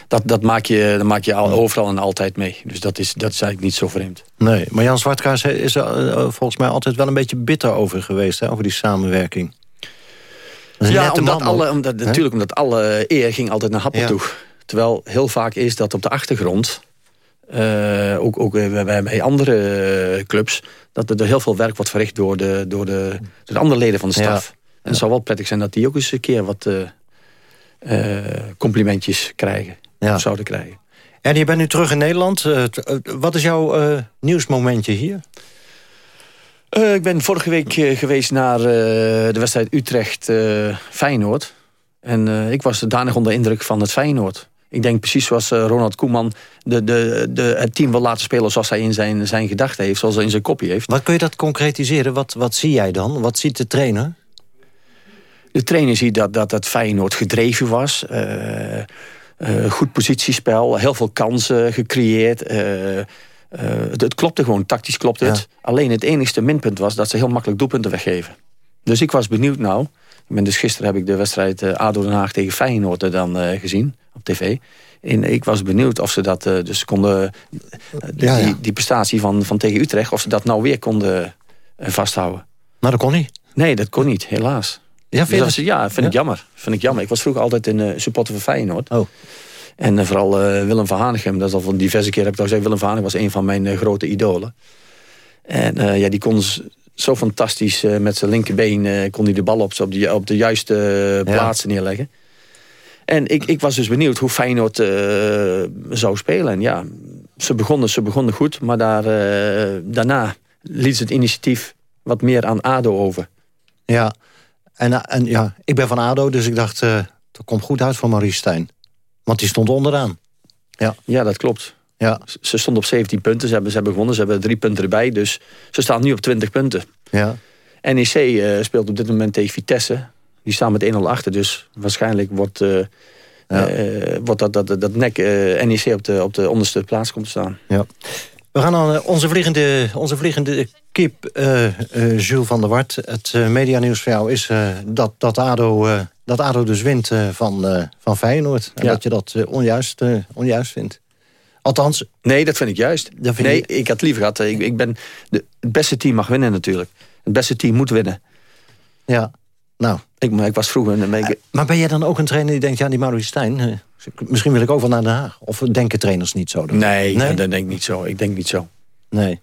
[SPEAKER 17] Dat, dat maak je, dat maak je al, overal en altijd mee. Dus dat is, dat is eigenlijk niet zo vreemd.
[SPEAKER 14] Nee, maar Jan Zwartkruis is er eh, volgens mij altijd wel een beetje bitter over geweest. Hè, over die samenwerking.
[SPEAKER 17] Ja, omdat
[SPEAKER 14] man
[SPEAKER 17] alle, omdat, natuurlijk omdat alle eer ging altijd naar Happel
[SPEAKER 14] Ja.
[SPEAKER 17] toe. Terwijl heel vaak is dat op de achtergrond... eh, ook, ook bij, bij- andere eh, clubs... dat er heel veel werk wordt verricht door de, door de, door de andere leden van de staf. En het zou wel prettig zijn dat die ook eens een keer wat eh, eh, complimentjes krijgen. Of zouden krijgen.
[SPEAKER 14] En je bent nu terug in Nederland. Eh, eh, wat is jouw eh, nieuwsmomentje hier?
[SPEAKER 17] Ik ben vorige week geweest naar de wedstrijd Utrecht-Feyenoord. en ik was danig onder indruk van het Feyenoord. Ik denk precies zoals Ronald Koeman de, de, de, het team wil laten spelen... zoals hij in zijn, zijn gedachten heeft, zoals hij in zijn kopje heeft.
[SPEAKER 14] Wat kun je dat concretiseren? Wat, wat zie jij dan? Wat ziet de trainer?
[SPEAKER 17] De trainer ziet dat, dat het Feyenoord gedreven was. Eh, goed positiespel, heel veel kansen gecreëerd. eh, eh, het, het klopte gewoon, tactisch klopt het. Alleen het enigste minpunt was dat ze heel makkelijk doelpunten weggeven. Dus ik was benieuwd nou, ben dus gisteren heb ik de wedstrijd ADO Den Haag tegen Feyenoord dan gezien op tv. En ik was benieuwd of ze dat dus konden... Ja, die, die, prestatie van, van tegen Utrecht, of ze dat nou weer konden vasthouden.
[SPEAKER 14] Maar dat kon niet.
[SPEAKER 17] Nee, dat kon niet, helaas.
[SPEAKER 14] Ja, vind,
[SPEAKER 17] dus dat, ja, vind ik jammer. Vind ik jammer. Ik was vroeger altijd een supporter van Feyenoord. Oh. En vooral Willem van Hanegem, dat is al van diverse keer heb ik al gezegd... Willem van Hanegem was een van mijn grote idolen. En ja, die kon zo fantastisch uh, met zijn linkerbeen uh, kon hij de bal op, op, de, op de juiste uh, plaatsen neerleggen. En ik, ik was dus benieuwd hoe Feyenoord zou spelen. En ja, ze begonnen, ze begonnen goed, maar daar, daarna liet ze het initiatief wat meer aan ADO over.
[SPEAKER 14] Ja, en, en ja, ik ben van ADO, dus ik dacht, dat komt goed uit voor Maurice Stijn. Want die stond onderaan.
[SPEAKER 17] Ja, ja dat klopt. Ja. Ze stonden op 17 punten. Ze hebben, ze hebben gewonnen. Ze hebben drie punten erbij. Dus ze staan nu op 20 punten. Ja. NEC uh, speelt op dit moment tegen Vitesse. Die staan met 1-0 achter. Dus waarschijnlijk wordt, uh, ja. uh, wordt dat, dat, dat nek NEC op de, op de onderste plaats komt te staan.
[SPEAKER 14] Ja. We gaan dan onze vliegende, onze vliegende kip, Jules van der Wart. Het medianieuws voor jou is dat, dat, ADO, dat ADO dus wint van, van Feyenoord. En dat je dat onjuist, onjuist vindt. Althans...
[SPEAKER 17] Nee, dat vind ik juist. Vind nee, ik... ik had liever gehad. Ik, ik ben de, het beste team mag winnen natuurlijk. Het beste team moet winnen.
[SPEAKER 14] Ja, nou.
[SPEAKER 17] Ik, ik was vroeger... Een,
[SPEAKER 14] uh, maar ben jij dan ook een trainer die denkt... ja, die Maurice Stijn, uh, misschien wil ik ook wel naar Den Haag. Of denken trainers niet zo?
[SPEAKER 17] Dan? Nee, nee? dat denk ik niet zo. Ik denk niet zo.
[SPEAKER 14] Nee.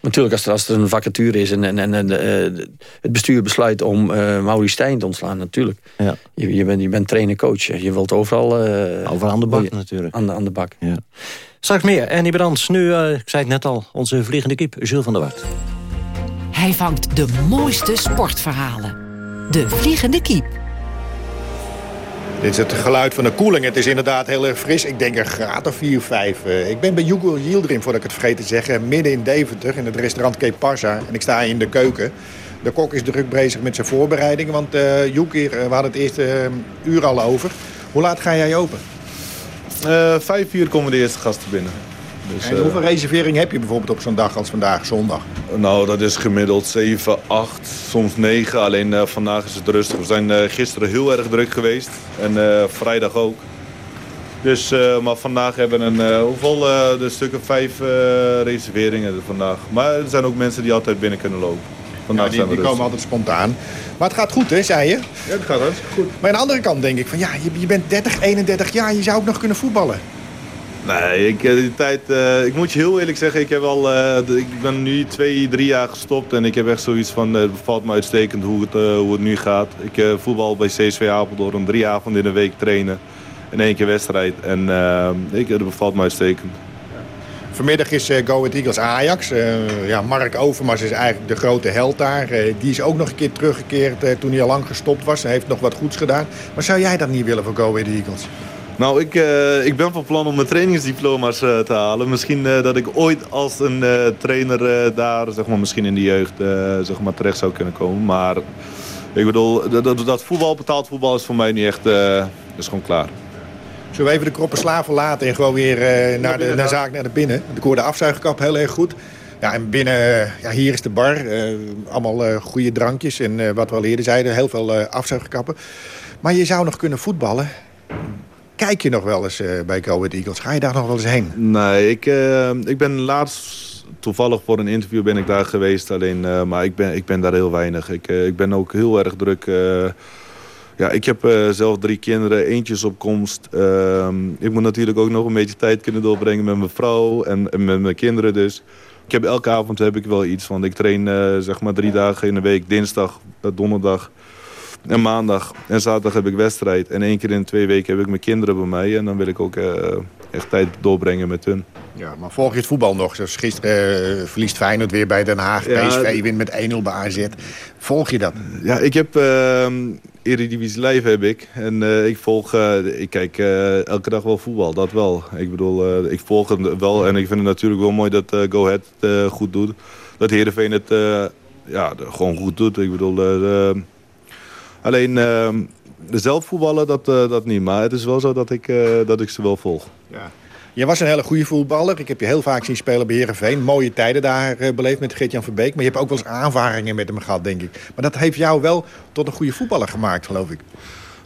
[SPEAKER 17] Natuurlijk, als er, als er een vacature is en, en, en uh, het bestuur besluit om uh, Maurice Stijn te ontslaan, natuurlijk. Ja. Je, je, bent, je bent trainer-coach. Je wilt overal...
[SPEAKER 14] Uh, overal aan de bak, natuurlijk.
[SPEAKER 17] Aan de, aan de bak. Ja.
[SPEAKER 14] Straks meer. Annie Brands. Nu, uh, ik zei het net al, onze vliegende kip, Jules van der Wart.
[SPEAKER 13] Hij vangt de mooiste sportverhalen. De vliegende kiep.
[SPEAKER 18] Dit is het geluid van de koeling. Het is inderdaad heel erg fris. Ik denk een graad of 4, 5. Ik ben bij Hugo Yildirim, voordat ik het vergeet te zeggen... midden in Deventer, in het restaurant Cape Parsa. En ik sta in de keuken. De kok is druk bezig met zijn voorbereidingen. Want uh, Joek, we hadden het eerste uh, uur al over. Hoe laat ga jij open?
[SPEAKER 19] Uh, vijf uur komen de eerste gasten binnen.
[SPEAKER 18] Dus, en hoeveel uh, reservering heb je bijvoorbeeld op zo'n dag als vandaag, zondag?
[SPEAKER 19] Nou, dat is gemiddeld 7, 8, soms 9. Alleen uh, vandaag is het rustig. We zijn gisteren heel erg druk geweest. En vrijdag ook. Dus, maar vandaag hebben we een, hoeveel, de stukken vijf reserveringen vandaag. Maar er zijn ook mensen die altijd binnen kunnen lopen.
[SPEAKER 18] Vandaag ja, die, die komen altijd spontaan. Maar het gaat goed, hè, zei je?
[SPEAKER 19] Ja, het gaat hartstikke goed.
[SPEAKER 18] Maar aan de andere kant denk ik van ja, je, je bent 30, 31 jaar, je zou ook nog kunnen voetballen.
[SPEAKER 19] Nee, ik, die tijd, uh, ik moet je heel eerlijk zeggen, ik, heb al, uh, ik ben nu twee, drie jaar gestopt en ik heb echt zoiets van, het bevalt me uitstekend hoe het, hoe het nu gaat. Ik voetbal bij CSV Apeldoorn, drie avonden in de week trainen en één keer wedstrijd. En ik, het bevalt me uitstekend.
[SPEAKER 18] Vanmiddag is Go Ahead Eagles Ajax. Ja, Mark Overmars is eigenlijk de grote held daar. Die is ook nog een keer teruggekeerd toen hij al lang gestopt was. Hij heeft nog wat goeds gedaan. Maar zou jij dat niet willen voor Go Ahead Eagles?
[SPEAKER 19] Nou, ik, ik ben van plan om mijn trainingsdiploma's te halen. Misschien dat ik ooit als een trainer daar, zeg maar, misschien in de jeugd, zeg maar, terecht zou kunnen komen. Maar ik bedoel, dat, dat voetbal, betaald voetbal is voor mij niet echt, is gewoon klaar.
[SPEAKER 18] Zullen we even de kroppen slaven laten en gewoon weer naar, de, naar zaak naar de binnen. Ik hoor de afzuigkap heel erg goed. Ja, en binnen, ja, hier is de bar. Allemaal goede drankjes en wat we al eerder zeiden, heel veel afzuigkappen. Maar je zou nog kunnen voetballen. Kijk je nog wel eens bij Go Eagles? Ga je daar nog wel eens heen?
[SPEAKER 19] Nee, ik, ik ben laatst toevallig voor een interview ben ik daar geweest. Alleen, maar ik ben, ik ben daar heel weinig. Ik, ik ben ook heel erg druk ja, ik heb zelf drie kinderen, eentjes op komst. Uh, ik moet natuurlijk ook nog een beetje tijd kunnen doorbrengen met mijn vrouw en, en, met mijn kinderen dus. Ik heb elke avond heb ik wel iets, want ik train zeg maar drie dagen in de week. Dinsdag, eh, donderdag en maandag en zaterdag heb ik wedstrijd. En één keer in twee weken heb ik mijn kinderen bij mij. En dan wil ik ook echt tijd doorbrengen met hun.
[SPEAKER 18] Ja, maar volg je het voetbal nog? Zoals gisteren uh, verliest Feyenoord weer bij Den Haag. Ja, PSV wint met 1-0 bij AZ. Volg je dat?
[SPEAKER 19] Ja, ik heb... Uh, Eredivisie Live heb ik. En uh, ik volg... Ik kijk elke dag wel voetbal, dat wel. Ik bedoel, ik volg het wel. En ik vind het natuurlijk wel mooi dat Go Ahead het goed doet. Dat Heerenveen het ja, gewoon goed doet. Ik bedoel... alleen zelf voetballen, dat, dat niet. Maar het is wel zo dat ik, dat ik ze wel volg.
[SPEAKER 18] Ja. Je was een hele goede voetballer. Ik heb je heel vaak zien spelen bij Heerenveen. Mooie tijden daar uh, beleefd met Geert-Jan Verbeek. Maar je hebt ook wel eens aanvaringen met hem gehad, denk ik. Maar dat heeft jou wel tot een goede voetballer gemaakt, geloof ik.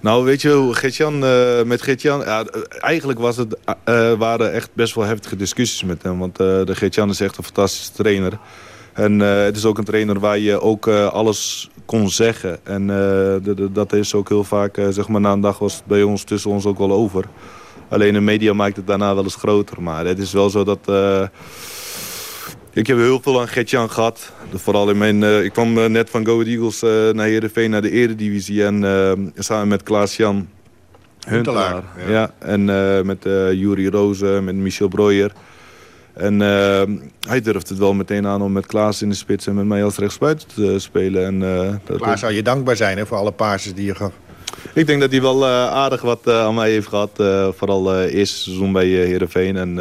[SPEAKER 19] Nou, weet je, Geert-Jan, uh, met Geert-Jan... Ja, eigenlijk was het, uh, waren echt best wel heftige discussies met hem. Want uh, de Geert-Jan is echt een fantastische trainer. En het is ook een trainer waar je ook alles kon zeggen. En de, dat is ook heel vaak, zeg maar, na een dag was het bij ons tussen ons ook wel over. Alleen de media maakt het daarna wel eens groter. Maar het is wel zo dat... Ik heb heel veel aan Gertjan gehad. Vooral in mijn, uh, ik kwam uh, net van Go Ahead Eagles naar Heerenveen, naar de eredivisie. En samen met Klaas-Jan Huntelaar. Ja. ja. En met Juri Rozen, met Michel Breuer. En hij durfde het wel meteen aan om met Klaas in de spits en met mij als rechtsbuiten te spelen. En,
[SPEAKER 18] dat Klaas zou je dankbaar zijn hè, voor alle passes die je gaf.
[SPEAKER 19] Ik denk dat hij wel aardig wat aan mij heeft gehad. vooral eerste seizoen bij Heerenveen. En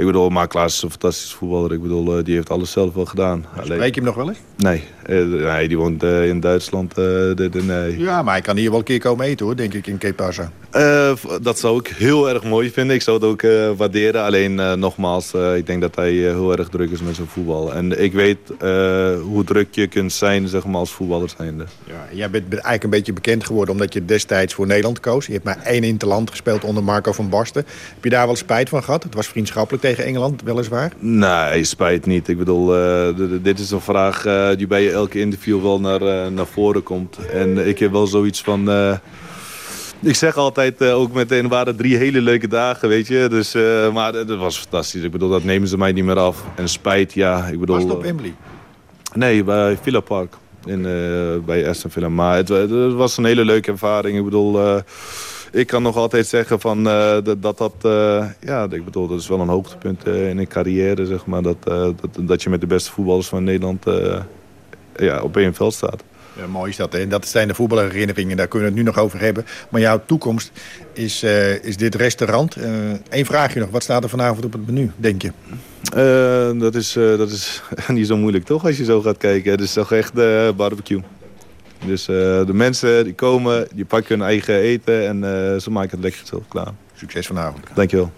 [SPEAKER 19] ik bedoel, maar Klaas is een fantastische voetballer. Ik bedoel, eh, die heeft alles zelf wel gedaan.
[SPEAKER 18] Spreek je hem nog wel eens?
[SPEAKER 19] Nee, eh, nee die woont eh, in Duitsland. De, de, nee.
[SPEAKER 18] Ja, maar hij kan hier wel een keer komen eten hoor, denk ik, in Kepasa.
[SPEAKER 19] Dat zou ik heel erg mooi vinden. Ik zou het ook waarderen. Alleen nogmaals, ik denk dat hij heel erg druk is met zijn voetbal. En ik weet hoe druk je kunt zijn zeg maar, als voetballer zijnde.
[SPEAKER 18] Ja, jij bent eigenlijk een beetje bekend geworden omdat je destijds voor Nederland koos. Je hebt maar één interland gespeeld onder Marco van Basten. Heb je daar wel spijt van gehad? Het was vriendschappelijk tegen Engeland, weliswaar.
[SPEAKER 19] Nee, spijt niet. Ik bedoel, dit is een vraag die bij elke interview wel naar, naar voren komt. En ik heb wel zoiets van ik zeg altijd, uh, ook meteen waren drie hele leuke dagen, weet je. Dus, maar dat was fantastisch. Ik bedoel, dat nemen ze mij niet meer af. En spijt, ja. Ik bedoel,
[SPEAKER 18] was het op Wembley?
[SPEAKER 19] Nee, bij Villa Park. In, bij Aston Villa. Maar het, het, was een hele leuke ervaring. Ik bedoel, ik kan nog altijd zeggen van, dat dat... dat ja, ik bedoel, dat is wel een hoogtepunt in een carrière, zeg maar. Dat, dat, dat je met de beste voetballers van Nederland ja, op één veld staat.
[SPEAKER 18] Ja, mooi is dat. Hè? Dat zijn de voetbalherinneringen, daar kunnen we het nu nog over hebben. Maar jouw toekomst is, uh, is dit restaurant. Eén uh, vraagje nog, wat staat er vanavond op het menu, denk je?
[SPEAKER 19] Uh, dat, is, dat is niet zo moeilijk toch, als je zo gaat kijken. Het is toch echt barbecue. Dus de mensen die komen, die pakken hun eigen eten en ze maken het lekker zelf klaar.
[SPEAKER 18] Succes vanavond.
[SPEAKER 19] Dankjewel.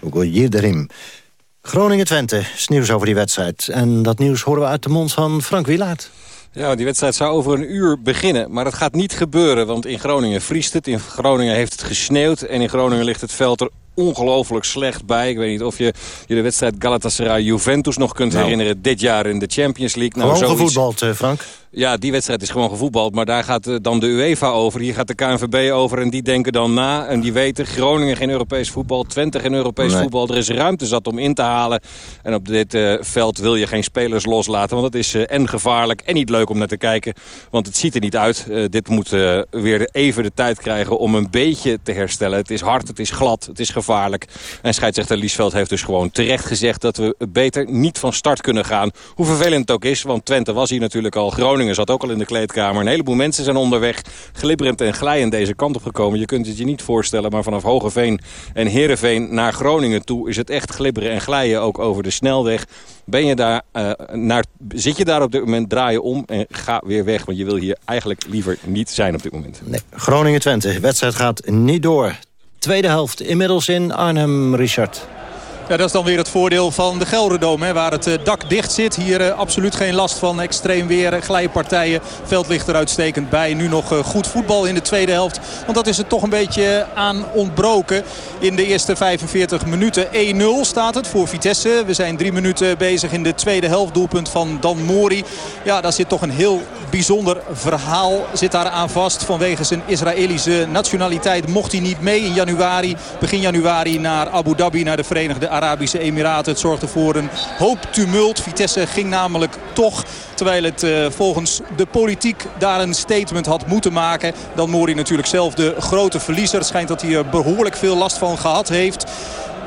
[SPEAKER 14] Ook al erin. Groningen-Twente, nieuws over die wedstrijd. En dat nieuws horen we uit de mond van Frank Wilaert.
[SPEAKER 20] Ja, die wedstrijd zou over een uur beginnen. Maar dat gaat niet gebeuren, want in Groningen vriest het. In Groningen heeft het gesneeuwd. En in Groningen ligt het veld er ongelooflijk slecht bij. Ik weet niet of je je de wedstrijd Galatasaray-Juventus nog kunt nou. herinneren. Dit jaar in de Champions League.
[SPEAKER 14] Nou, Gewoon gevoetbald, eh, Frank.
[SPEAKER 20] Ja, die wedstrijd is gewoon gevoetbald. Maar daar gaat eh, dan de UEFA over. Hier gaat de KNVB over. En die denken dan na. En die weten Groningen geen Europees voetbal. Twente geen Europees voetbal. Er is ruimte zat om in te halen. En op dit uh, veld wil je geen spelers loslaten. Want het is uh, en gevaarlijk en niet leuk om naar te kijken. Want het ziet er niet uit. dit moet weer even de tijd krijgen om een beetje te herstellen. Het is hard, het is glad, het is gevaarlijk. En scheidsrechter Liesveld heeft dus gewoon terecht gezegd... dat we beter niet van start kunnen gaan. Hoe vervelend het ook is. Want Twente was hier natuurlijk al Groningen zat ook al in de kleedkamer. Een heleboel mensen zijn onderweg glibberend en glijend deze kant op gekomen. Je kunt het je niet voorstellen, maar vanaf Hogeveen en Heerenveen naar Groningen toe... is het echt glibberen en glijden, ook over de snelweg. Ben je daar, uh, naar, zit je daar op dit moment, draai je om en ga weer weg. Want je wil hier eigenlijk liever niet zijn op dit moment.
[SPEAKER 14] Nee. Groningen-Twente, wedstrijd gaat niet door. Tweede helft inmiddels in Arnhem, Richard.
[SPEAKER 3] Ja, dat is dan weer het voordeel van de Gelderdoom. Hè, waar het uh, dak dicht zit. Hier uh, absoluut geen last van extreem weer. Glijpartijen. Veld ligt er uitstekend bij. Nu nog goed voetbal in de tweede helft. Want dat is het toch een beetje aan ontbroken. In de eerste 45 minuten 1-0 staat het voor Vitesse. We zijn drie minuten bezig in de tweede helft. Doelpunt van Dan Mori. Ja, daar zit toch een heel bijzonder verhaal zit daar aan vast. Vanwege zijn Israëlische nationaliteit mocht hij niet mee in januari. Begin januari naar Abu Dhabi, naar de Verenigde Arabische Emiraten. Het zorgde voor een hoop tumult. Vitesse ging namelijk toch, terwijl het uh, volgens de politiek daar een statement had moeten maken. Dan Mori natuurlijk zelf de grote verliezer. Het schijnt dat hij er behoorlijk veel last van gehad heeft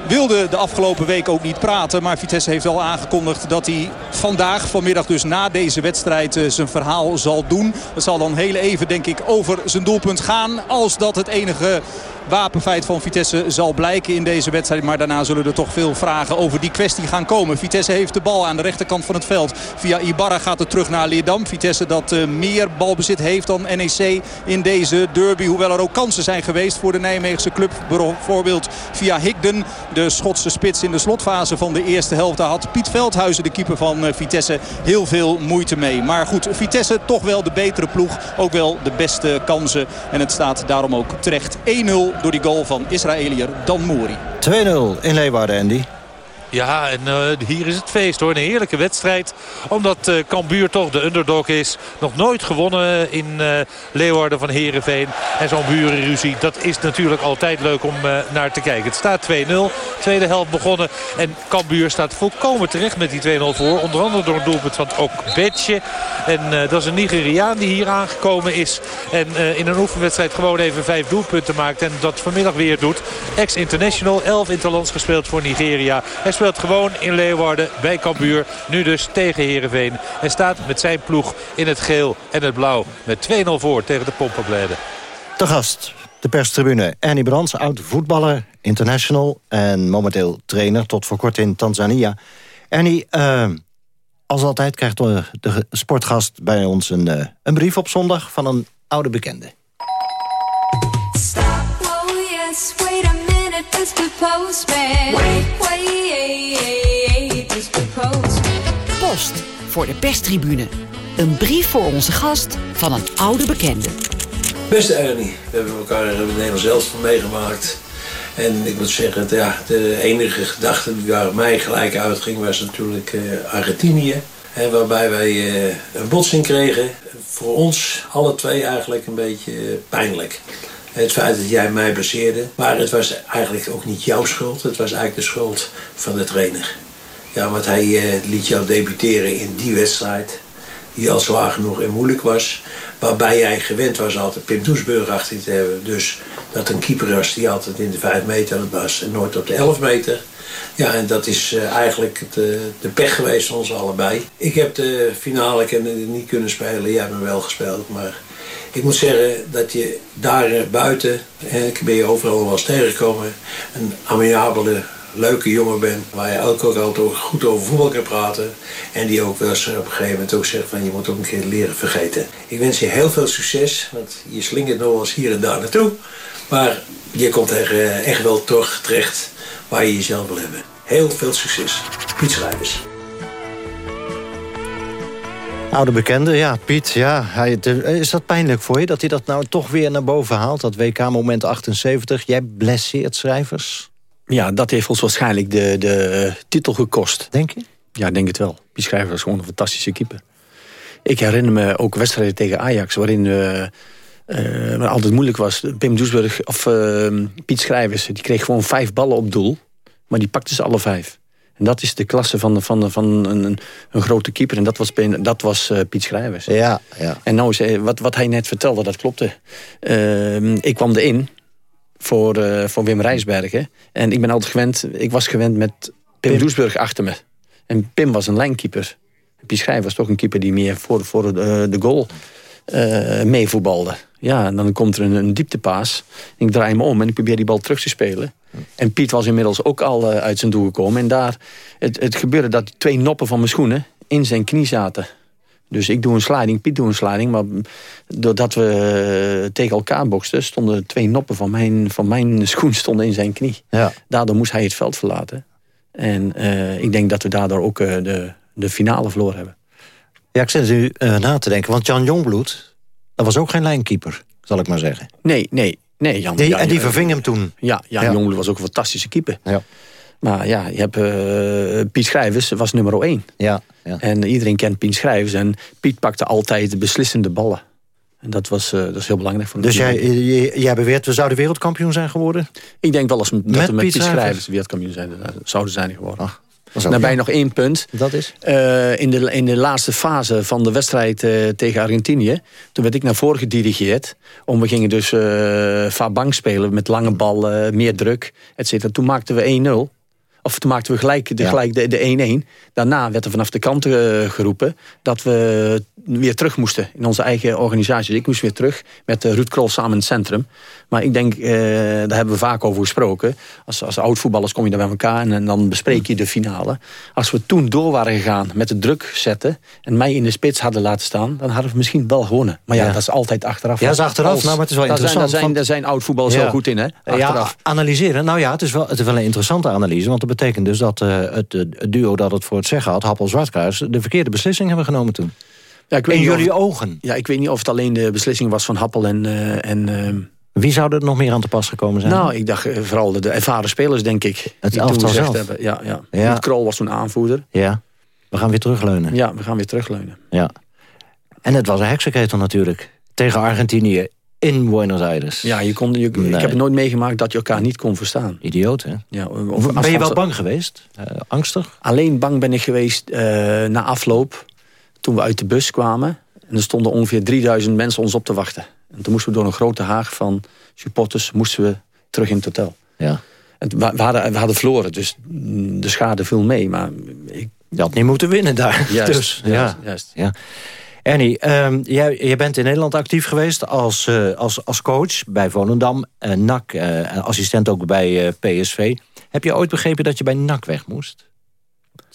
[SPEAKER 3] wilde de afgelopen week ook niet praten. Maar Vitesse heeft wel aangekondigd dat hij vandaag, vanmiddag dus na deze wedstrijd, eh, zijn verhaal zal doen. Het zal dan heel even, denk ik, over zijn doelpunt gaan. Als dat het enige wapenfeit van Vitesse zal blijken in deze wedstrijd. Maar daarna zullen er toch veel vragen over die kwestie gaan komen. Vitesse heeft de bal aan de rechterkant van het veld. Via Ibarra gaat het terug naar Leerdam. Vitesse dat uh, meer balbezit heeft dan NEC in deze derby. Hoewel er ook kansen zijn geweest voor de Nijmeegse club. Bijvoorbeeld via Higden, de Schotse spits in de slotfase van de eerste helft. Daar had Piet Veldhuizen, de keeper van uh, Vitesse, heel veel moeite mee. Maar goed, Vitesse toch wel de betere ploeg. Ook wel de beste kansen. En het staat daarom ook terecht 1-0 door die goal van Israëliër Dan Mouri.
[SPEAKER 14] 2-0 in Leeuwarden, Andy.
[SPEAKER 10] Ja, en uh, hier is het feest hoor. Een heerlijke wedstrijd. Omdat uh, Cambuur toch de underdog is. Nog nooit gewonnen in uh, Leeuwarden van Herenveen. En zo'n burenruzie, dat is natuurlijk altijd leuk om naar te kijken. Het staat 2-0. Tweede helft begonnen. En Cambuur staat volkomen terecht met die 2-0 voor. Onder andere door een doelpunt van Okbetje. En dat is een Nigeriaan die hier aangekomen is. En in een oefenwedstrijd gewoon even vijf doelpunten maakt. En dat vanmiddag weer doet. Ex-international, 11 interlands gespeeld voor Nigeria. Speelt gewoon in Leeuwarden bij Cambuur. Nu dus tegen Heerenveen. En staat met zijn ploeg in het geel en het blauw. Met 2-0 voor tegen de Pompenbleden.
[SPEAKER 14] De gast, de perstribune. Ernie Brands, oud voetballer, international... en momenteel trainer, tot voor kort in Tanzania. Ernie, uh, als altijd krijgt de, de sportgast bij ons een, uh, een brief op zondag... van een oude bekende. Postman. Post voor de perstribune. Een brief voor onze gast van een oude bekende.
[SPEAKER 21] Beste Ernie, we hebben elkaar in Nederland zelf van meegemaakt. En ik moet zeggen, ja, de enige gedachte die waar mij gelijk uitging was natuurlijk uh, Argentinië. En waarbij wij uh, een botsing kregen. Voor ons alle twee eigenlijk een beetje pijnlijk. Het feit dat jij mij blesseerde. Maar het was eigenlijk ook niet jouw schuld. Het was eigenlijk de schuld van de trainer. Ja, want hij uh, liet jou debuteren in die wedstrijd. Die al zwaar genoeg en moeilijk was. Waarbij jij gewend was altijd Pim Doesburg achter je te hebben. Dus dat een keeper was die altijd in de 5 meter was en nooit op de 11 meter. Ja, en dat is uh, eigenlijk de, de pech geweest van ons allebei. Ik heb de finale niet kunnen spelen. Jij hebt me wel gespeeld, maar ik moet zeggen dat je daar buiten, en ik ben je overal wel eens tegengekomen, een amiabele, leuke jongen bent, waar je ook altijd goed over voetbal kan praten. En die ook wel eens op een gegeven moment ook zegt van je moet ook een keer leren vergeten. Ik wens je heel veel succes, want je slingert nog eens hier en daar naartoe. Maar je komt er echt wel toch terecht waar je jezelf wil hebben. Heel veel succes. Piet Schrijvers.
[SPEAKER 14] Oude bekende, ja, Piet. Ja, hij, is dat pijnlijk voor je dat hij dat nou toch weer naar boven haalt? Dat WK-moment 78. Jij blesseert schrijvers?
[SPEAKER 17] Ja, dat heeft ons waarschijnlijk de, de titel gekost.
[SPEAKER 14] Denk je?
[SPEAKER 17] Ja, ik denk het wel. Piet Schrijvers was gewoon een fantastische keeper. Ik herinner me ook wedstrijden tegen Ajax... waarin uh, uh, altijd moeilijk was. Pim Doesburg of uh, Piet Schrijvers... die kreeg gewoon vijf ballen op doel. Maar die pakte ze alle vijf. En dat is de klasse van, van, van een, een grote keeper. En dat was, dat was uh, Piet Schrijvers.
[SPEAKER 14] Ja, ja.
[SPEAKER 17] En nou, is, wat, wat hij net vertelde, dat klopte. Uh, ik kwam erin voor, uh, voor Wim Rijsbergen. En ik ben altijd gewend, ik was gewend met Pim, Pim. Doesburg achter me. En Pim was een lijnkeeper. Piet Schrijvers was toch een keeper die meer voor, voor de, de goal meevoetbalde. Ja, en dan komt er een, een dieptepaas. Ik draai me om en ik probeer die bal terug te spelen. En Piet was inmiddels ook al uh, uit zijn doel gekomen. En daar, het, het gebeurde dat twee noppen van mijn schoenen in zijn knie zaten. Dus ik doe een sliding, Piet doet een sliding. Maar doordat we tegen elkaar boksten... stonden twee noppen van mijn, van mijn schoen stonden in zijn knie.
[SPEAKER 14] Ja.
[SPEAKER 17] Daardoor moest hij het veld verlaten. En uh, ik denk dat we daardoor ook uh, de, de finale verloren hebben.
[SPEAKER 14] Ja, ik zit nu na te denken. Want Jan Jongbloed, dat was ook geen lijnkeeper, zal ik maar zeggen.
[SPEAKER 17] Nee, nee. Nee, Jan,
[SPEAKER 14] die,
[SPEAKER 17] Jan,
[SPEAKER 14] en die verving hem toen.
[SPEAKER 17] Ja, Jan ja. Jongbloed was ook een fantastische keeper.
[SPEAKER 14] Ja.
[SPEAKER 17] Maar ja, je hebt uh, Piet Schrijvers was nummer 1.
[SPEAKER 14] Ja, ja.
[SPEAKER 17] En iedereen kent Piet Schrijvers. En Piet pakte altijd de beslissende ballen. En dat was, uh, dat is heel belangrijk voor
[SPEAKER 14] Dus jij, jij beweert, we zouden wereldkampioen zijn geworden?
[SPEAKER 17] Ik denk wel als dat met we met Piet Schrijvers wereldkampioen zijn, zouden zijn geworden. Ach. Daarbij nog één punt.
[SPEAKER 14] Dat is?
[SPEAKER 17] Uh, in, de, in de laatste fase van de wedstrijd uh, tegen Argentinië... toen werd ik naar voren gedirigeerd. Om, we gingen dus uh, spelen met lange bal, meer druk, et cetera. Toen maakten we 1-0. Of toen maakten we gelijk de 1-1. Gelijk de, de 1-1. Daarna werd er vanaf de kant uh, geroepen dat we weer terug moesten in onze eigen organisatie. Ik moest weer terug met uh, Ruud Krol samen in het centrum. Maar ik denk, uh, daar hebben we vaak over gesproken. Als, als oud-voetballers kom je daar bij elkaar en, en, dan bespreek je de finale. Als we toen door waren gegaan met de druk zetten... en mij in de spits hadden laten staan... dan hadden we misschien wel gewonnen. Maar ja,
[SPEAKER 14] Ja.
[SPEAKER 17] dat is altijd achteraf.
[SPEAKER 14] Ja, dat is achteraf, nou, maar het is wel
[SPEAKER 17] daar zijn,
[SPEAKER 14] interessant,
[SPEAKER 17] Daar zijn,
[SPEAKER 14] want-
[SPEAKER 17] daar zijn oud-voetballers
[SPEAKER 14] Ja.
[SPEAKER 17] heel goed in, hè?
[SPEAKER 14] Ja,
[SPEAKER 17] Achteraf.
[SPEAKER 14] analyseren. Nou ja, het is, wel, het is wel een interessante analyse. Want betekent dus dat eh, het, het duo dat het voor het zeggen had... Happel Zwartkruis, de verkeerde beslissing hebben genomen toen.
[SPEAKER 17] Ja, ik weet
[SPEAKER 14] in
[SPEAKER 17] of-
[SPEAKER 14] jullie ogen.
[SPEAKER 17] Ja, ik weet niet of het alleen de beslissing was van Happel en... eh, en ehm,
[SPEAKER 14] Wie zou er nog meer aan te pas gekomen zijn?
[SPEAKER 17] nou, ik dacht eh, vooral de, de ervaren spelers, denk ik.
[SPEAKER 14] Het elftal
[SPEAKER 17] gezegd
[SPEAKER 14] zelf.
[SPEAKER 17] hebben. Ja, ja.
[SPEAKER 14] Ja.
[SPEAKER 17] Krol was toen aanvoerder.
[SPEAKER 14] Ja, we gaan weer terugleunen.
[SPEAKER 17] Ja, we gaan weer terugleunen.
[SPEAKER 14] Ja. En het was een heksenketel natuurlijk. Tegen Argentinië in Buenos Aires.
[SPEAKER 17] Ja, je kon, je,
[SPEAKER 14] Nee.
[SPEAKER 17] ik heb het nooit meegemaakt dat je elkaar niet kon verstaan.
[SPEAKER 14] Idioot, hè?
[SPEAKER 17] Ja, of
[SPEAKER 14] ben je wel bang geweest? Eh, angstig?
[SPEAKER 17] Alleen bang ben ik geweest eh, na afloop, toen we uit de bus kwamen. En er stonden ongeveer 3000 mensen ons op te wachten. En toen moesten we door een grote haag van supporters moesten we terug in het hotel.
[SPEAKER 14] Ja.
[SPEAKER 17] En we, we hadden, we hadden verloren, dus mm, de schade viel mee. Maar ik,
[SPEAKER 14] Je had niet moeten winnen daar.
[SPEAKER 17] Juist,
[SPEAKER 14] dus,
[SPEAKER 17] juist,
[SPEAKER 14] ja.
[SPEAKER 17] juist.
[SPEAKER 14] Ja. Ernie, ehm, jij, jij bent in Nederland actief geweest als, eh, als, als coach bij Volendam. eh NAC, eh, assistent ook bij PSV. Heb je ooit begrepen dat je bij NAC weg moest?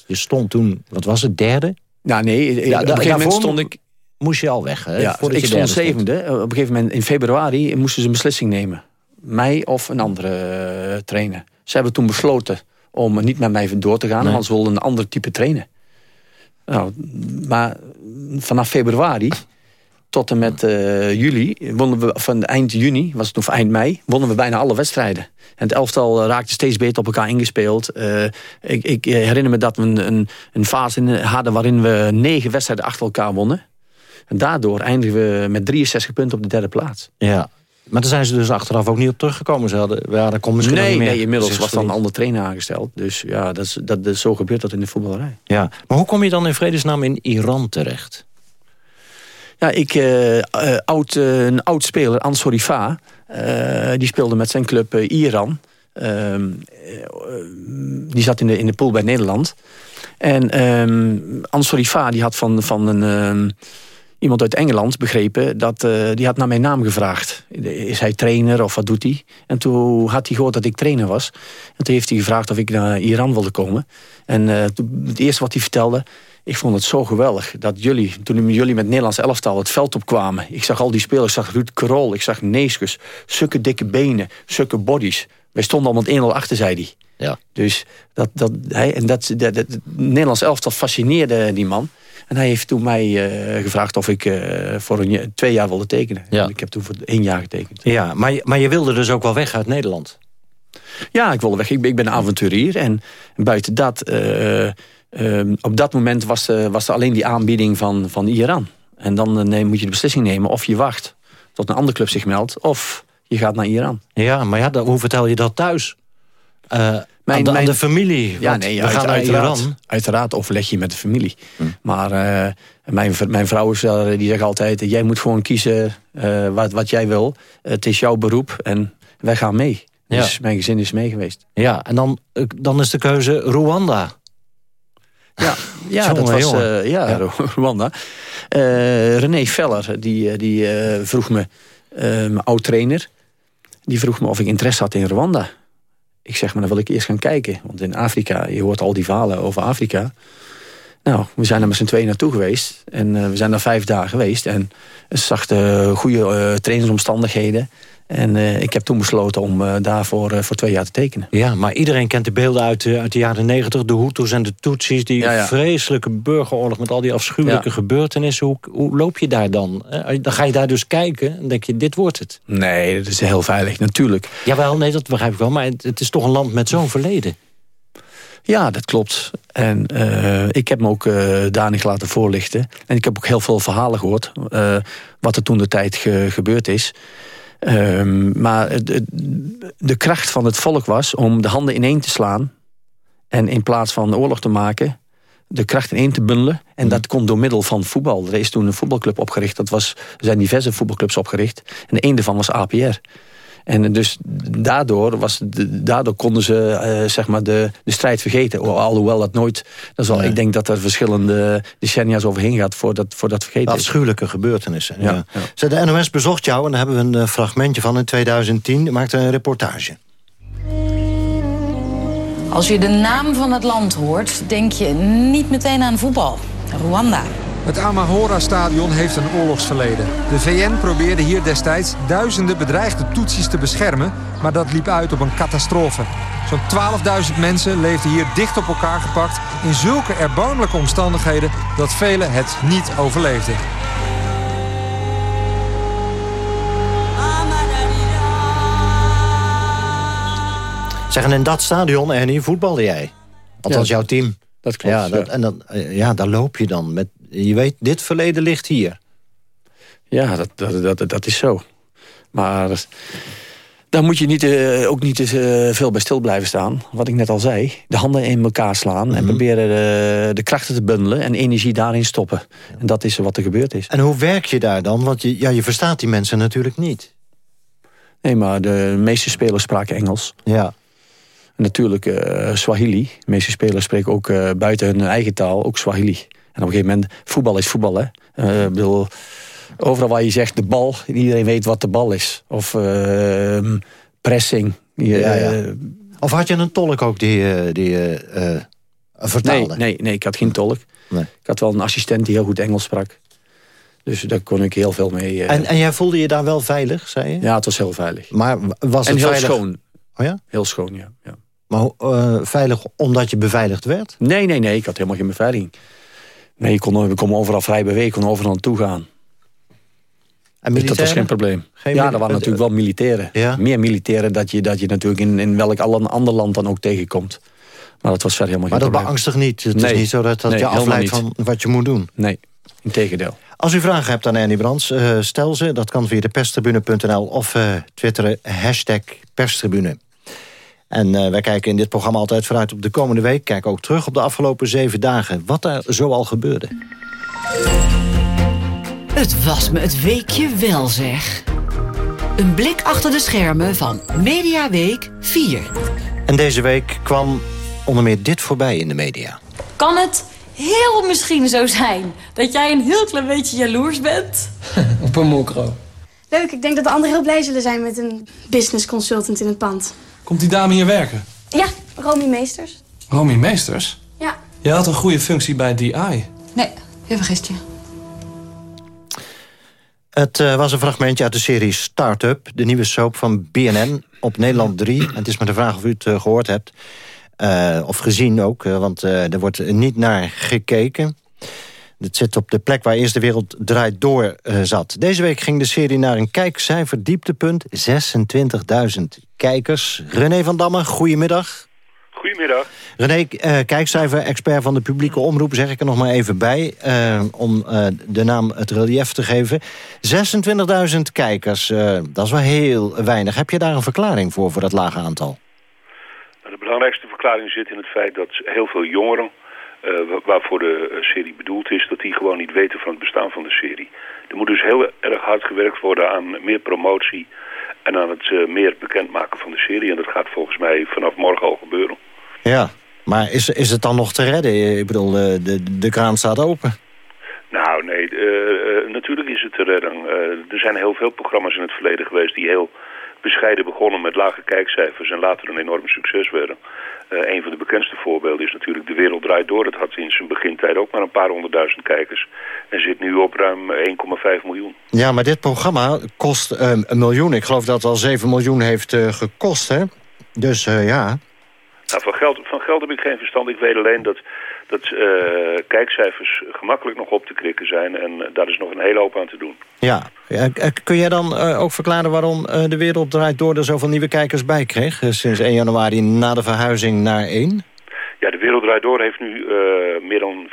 [SPEAKER 14] Je stond toen, wat was het, derde?
[SPEAKER 17] Nou nee,
[SPEAKER 14] Ja,
[SPEAKER 17] op een gegeven moment stond ik...
[SPEAKER 14] Moest je al weg, hè?
[SPEAKER 17] Ja, ik
[SPEAKER 14] je
[SPEAKER 17] stond zevende. Op een gegeven moment in februari moesten ze een beslissing nemen. Mij of een andere trainer. Ze hebben toen besloten om niet met mij door te gaan.
[SPEAKER 14] Nee.
[SPEAKER 17] Want ze wilden een ander type trainer. Nou, maar vanaf februari tot en met eh, juli, wonnen we, van eind juni, was het of eind mei, wonnen we bijna alle wedstrijden. En het elftal eh, raakte steeds beter op elkaar ingespeeld. Eh, ik, ik herinner me dat we een, een, fase hadden waarin we negen wedstrijden achter elkaar wonnen. En daardoor eindigen we met 63 punten op de derde plaats.
[SPEAKER 14] Ja. Maar daar zijn ze dus achteraf ook niet op teruggekomen. Ze hadden, ja, dat komt misschien
[SPEAKER 17] nee,
[SPEAKER 14] niet meer.
[SPEAKER 17] nee, inmiddels was dan een andere trainer aangesteld. Dus ja, dat is, dat, is- zo gebeurt dat in de voetballerij.
[SPEAKER 14] Ja. Maar hoe kom je dan in vredesnaam in Iran terecht?
[SPEAKER 17] Ja, ik, eh, eh, oud, eh, een oud speler, Ansori Fa, die speelde met zijn club Iran. Ehm, eh, die zat in de, in de pool bij Nederland. En ehm Ansori Fa, die had van, van een, ehm, iemand uit Engeland begrepen... dat eh, die had naar mijn naam gevraagd. Is hij trainer of wat doet hij? En toen had hij gehoord dat ik trainer was. En toen heeft hij gevraagd of ik naar Iran wilde komen. En eh, het eerste wat hij vertelde... Ik vond het zo geweldig dat jullie, toen jullie met Nederlands elftal het veld opkwamen. Ik zag al die spelers, ik zag Ruud Krol, ik zag Neeskens. Zulke dikke benen, zulke bodies. Wij stonden allemaal 1-0 achter, zei hij.
[SPEAKER 14] Ja.
[SPEAKER 17] Dus dat, dat, hij, en dat, dat, dat, Nederlands elftal fascineerde die man. En hij heeft toen mij eh, gevraagd of ik eh, voor een, twee jaar wilde tekenen.
[SPEAKER 14] Ja.
[SPEAKER 17] En ik heb toen voor één jaar getekend.
[SPEAKER 14] Ja, maar, je- maar je wilde dus ook wel weg uit Nederland.
[SPEAKER 17] Ja, ik wilde weg. Ik ben, ik ben een avonturier. En buiten dat, eh, eh, op dat moment was, was er alleen die aanbieding van, van Iran. En dan moet je de beslissing nemen of je wacht tot een andere club zich meldt... of je gaat naar Iran.
[SPEAKER 14] Ja, maar ja, dan- hoe vertel je dat thuis? Aan, de, aan
[SPEAKER 17] mijn-
[SPEAKER 14] de familie.
[SPEAKER 17] Ja, nee,
[SPEAKER 14] we gaan
[SPEAKER 17] uiteraard,
[SPEAKER 14] Iran.
[SPEAKER 17] Uiteraard overleg je met de familie. Maar eh, mijn, mijn vrouw is, wel- die zegt altijd... jij moet gewoon kiezen eh, wat, wat jij wil. Het is jouw beroep en wij gaan mee.
[SPEAKER 14] Ja.
[SPEAKER 17] Dus mijn gezin is mee geweest.
[SPEAKER 14] Ja, en dan, dan is de keuze Rwanda.
[SPEAKER 17] Ja, ja
[SPEAKER 14] Jongen,
[SPEAKER 17] dat was ja,
[SPEAKER 14] Ja.
[SPEAKER 17] Rwanda. Eh, René Veller, die, die vroeg me, mijn oud-trainer... die vroeg me of ik interesse had in Rwanda. Ik zeg, maar dan wil ik eerst gaan kijken. Want in Afrika, je hoort al die verhalen over Afrika. Nou, we zijn er met z'n tweeën naartoe geweest. En eh, we zijn daar vijf dagen geweest. En de goede eh, trainingsomstandigheden. En eh, ik heb toen besloten om eh, daarvoor eh, voor twee jaar te tekenen.
[SPEAKER 14] Ja, maar iedereen kent de beelden uit, de- uit de jaren negentig. De Hutus en de Tutsis. Die
[SPEAKER 17] Ja, ja.
[SPEAKER 14] vreselijke burgeroorlog met al die afschuwelijke
[SPEAKER 17] Ja.
[SPEAKER 14] gebeurtenissen. Hoe, hoe loop je daar dan? Eh, Dan ga je daar dus kijken en denk je, dit wordt het.
[SPEAKER 17] Nee, dat is heel veilig, natuurlijk.
[SPEAKER 14] Jawel, nee, dat begrijp ik wel. Maar het, het is toch een land met zo'n verleden.
[SPEAKER 17] Ja, dat klopt. En eh, ik heb me ook eh danig laten voorlichten. En ik heb ook heel veel verhalen gehoord. eh, wat er toen de tijd ge- gebeurd is. Ehm, maar het- het- de kracht van het volk was om de handen ineen te slaan. En in plaats van oorlog te maken, de kracht ineen te bundelen. En dat kon door middel van voetbal. Er is toen een voetbalclub opgericht. Dat was, er zijn diverse voetbalclubs opgericht. En een daarvan was APR. En dus daardoor, was, daardoor konden ze uh, zeg maar de, de strijd vergeten. Alhoewel dat nooit... Dat is wel, Ik denk dat er verschillende decennia's overheen gaat voordat, voordat vergeten
[SPEAKER 14] is. Afschuwelijke gebeurtenissen. Ja, ja. de NOS bezocht jou en daar hebben we een eh, fragmentje van in 2010. maakte een reportage.
[SPEAKER 22] Als je de naam van het land hoort, denk je niet meteen aan voetbal. Rwanda.
[SPEAKER 23] Het Amahora-stadion heeft een oorlogsverleden. De VN probeerde hier destijds duizenden bedreigde Tutsis te beschermen... maar dat liep uit op een catastrofe. Zo'n 12.000 mensen leefden hier dicht op elkaar gepakt... in zulke erbarmelijke omstandigheden dat velen het niet overleefden.
[SPEAKER 14] Zeggen, in dat stadion, Ernie, voetbalde jij? Althans, ja, jouw team.
[SPEAKER 17] Dat klopt.
[SPEAKER 14] Ja, dat, en dan, eh, ja, daar loop je dan. Met, je weet, dit verleden ligt hier.
[SPEAKER 17] Ja, dat, dat, dat, dat is zo. Maar daar moet je niet, uh, ook niet uh, veel bij stil blijven staan. Wat ik net al zei. De handen in elkaar slaan. En mhm. proberen de, de, krachten te bundelen. En energie daarin stoppen. En dat is wat er gebeurd is.
[SPEAKER 14] En hoe werk je daar dan? Want je, ja, je verstaat die mensen natuurlijk niet.
[SPEAKER 17] Nee, maar de meeste spelers spraken Engels.
[SPEAKER 14] Ja
[SPEAKER 17] natuurlijk uh, Swahili. De meeste spelers spreken ook buiten hun eigen taal ook Swahili. En op een gegeven moment, voetbal is voetbal. Hè? Uh, bedoel, overal waar je zegt de bal, iedereen weet wat de bal is. Of ehm, pressing.
[SPEAKER 14] Ja, ja. Of had je een tolk ook die, die vertaalde?
[SPEAKER 17] Nee, nee, nee, ik had geen tolk. Nee. Ik had wel een assistent die heel goed Engels sprak. Dus daar kon ik heel veel mee.
[SPEAKER 14] En, en jij voelde je daar wel veilig, zei je?
[SPEAKER 17] Ja, het was heel veilig.
[SPEAKER 14] Maar was
[SPEAKER 17] en
[SPEAKER 14] het
[SPEAKER 17] heel
[SPEAKER 14] veilig?
[SPEAKER 17] schoon.
[SPEAKER 14] Oh ja?
[SPEAKER 17] Heel schoon, ja. ja.
[SPEAKER 14] Maar veilig omdat je beveiligd werd?
[SPEAKER 17] Nee, nee, nee. Ik had helemaal geen beveiliging. Nee, ik kon, ik kon overal vrij bewegen. Overal naartoe gaan.
[SPEAKER 14] En
[SPEAKER 17] dus dat was geen probleem. Geen ja, er waren natuurlijk wel militairen. Ja? Meer militairen dat je, dat je natuurlijk in, in welk ander land dan ook tegenkomt. Maar dat was verder helemaal
[SPEAKER 14] geen
[SPEAKER 17] maar
[SPEAKER 14] probleem. Maar dat beangstigt niet? Het is niet zo dat dat je afleidt van wat je moet doen?
[SPEAKER 17] Nee, in tegendeel.
[SPEAKER 14] Als u vragen hebt aan Annie Brands, uh, stel ze. Dat kan via de perstribune.nl of uh, twitteren hashtag perstribune. En uh, wij kijken in dit programma altijd vooruit op de komende week. Kijken ook terug op de afgelopen zeven dagen. Wat er zoal gebeurde.
[SPEAKER 13] Het was me het weekje wel, zeg. Een blik achter de schermen van Mediaweek 4.
[SPEAKER 14] En deze week kwam onder meer dit voorbij in de media.
[SPEAKER 24] Kan het heel misschien zo zijn dat jij een heel klein beetje jaloers bent?
[SPEAKER 25] op een mokro.
[SPEAKER 26] Leuk, ik denk dat de anderen heel blij zullen zijn met een business consultant in het pand.
[SPEAKER 25] Komt die dame hier werken?
[SPEAKER 26] Ja, Romy Meesters.
[SPEAKER 25] Romy Meesters?
[SPEAKER 26] Ja.
[SPEAKER 25] Je had een goede functie bij DI.
[SPEAKER 24] Nee, je vergist je.
[SPEAKER 14] Het uh, was een fragmentje uit de serie Startup, de nieuwe soap van BNN op Nederland 3. En het is maar de vraag of u het uh, gehoord hebt. Uh, of gezien ook, want er wordt niet naar gekeken. Het zit op de plek waar eerst de wereld draait door uh, zat. Deze week ging de serie naar een kijkcijfer dieptepunt. 26.000 kijkers. René van Damme, goedemiddag.
[SPEAKER 27] Goedemiddag.
[SPEAKER 14] René, uh, kijkcijfer-expert van de publieke omroep, zeg ik er nog maar even bij... Uh, om de naam het relief te geven. 26.000 kijkers, dat is wel heel weinig. Heb je daar een verklaring voor, voor dat lage aantal?
[SPEAKER 27] Nou, de belangrijkste verklaring zit in het feit dat heel veel jongeren waarvoor de eh, serie bedoeld is, dat die gewoon niet weten van het bestaan van de serie. Er moet dus heel erg hard gewerkt worden aan meer promotie en aan het uh, meer bekendmaken van de serie. En dat gaat volgens mij vanaf morgen al gebeuren.
[SPEAKER 14] Ja, maar is, is het dan nog te redden? Ik bedoel, de, de kraan staat open.
[SPEAKER 27] Nou, nee, uh, natuurlijk is het te redden. er zijn heel veel programma's in het verleden geweest die heel bescheiden begonnen met lage kijkcijfers en later een enorm succes werden. Uh, een van de bekendste voorbeelden is natuurlijk De Wereld Draait Door. Dat had in zijn begintijd ook maar een paar honderdduizend kijkers. En zit nu op ruim 1,5 miljoen.
[SPEAKER 14] Ja, maar dit programma kost uh, een miljoen. Ik geloof dat het al 7 miljoen heeft uh, gekost, hè? Dus ja...
[SPEAKER 27] Nou, van geld, van geld heb ik geen verstand. Ik weet alleen dat, dat kijkcijfers gemakkelijk nog op te krikken zijn. En daar is nog een hele hoop aan te doen.
[SPEAKER 14] Ja, kun jij dan ook verklaren waarom De Wereld Draait Door er zoveel nieuwe kijkers bij kreeg? sinds 1 januari na de verhuizing naar 1?
[SPEAKER 27] Ja, De Wereld Draait Door heeft nu meer dan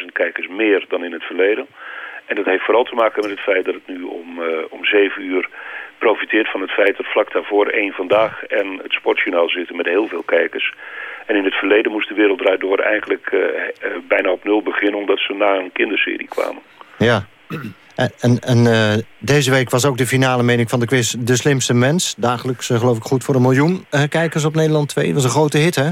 [SPEAKER 27] 400.000 kijkers meer dan in het verleden. En dat heeft vooral te maken met het feit dat het nu om, om 7 uur profiteert van het feit dat vlak daarvoor één vandaag en het sportjournaal zitten met heel veel kijkers. En in het verleden moest de Wereld Draait Door eigenlijk uh, uh, bijna op nul beginnen omdat ze na een kinderserie kwamen.
[SPEAKER 14] Ja. En, en, en eh, deze week was ook de finale mening van de quiz De Slimste Mens. Dagelijks eh, geloof ik goed voor een miljoen eh, kijkers op Nederland 2. Dat was een grote hit, hè?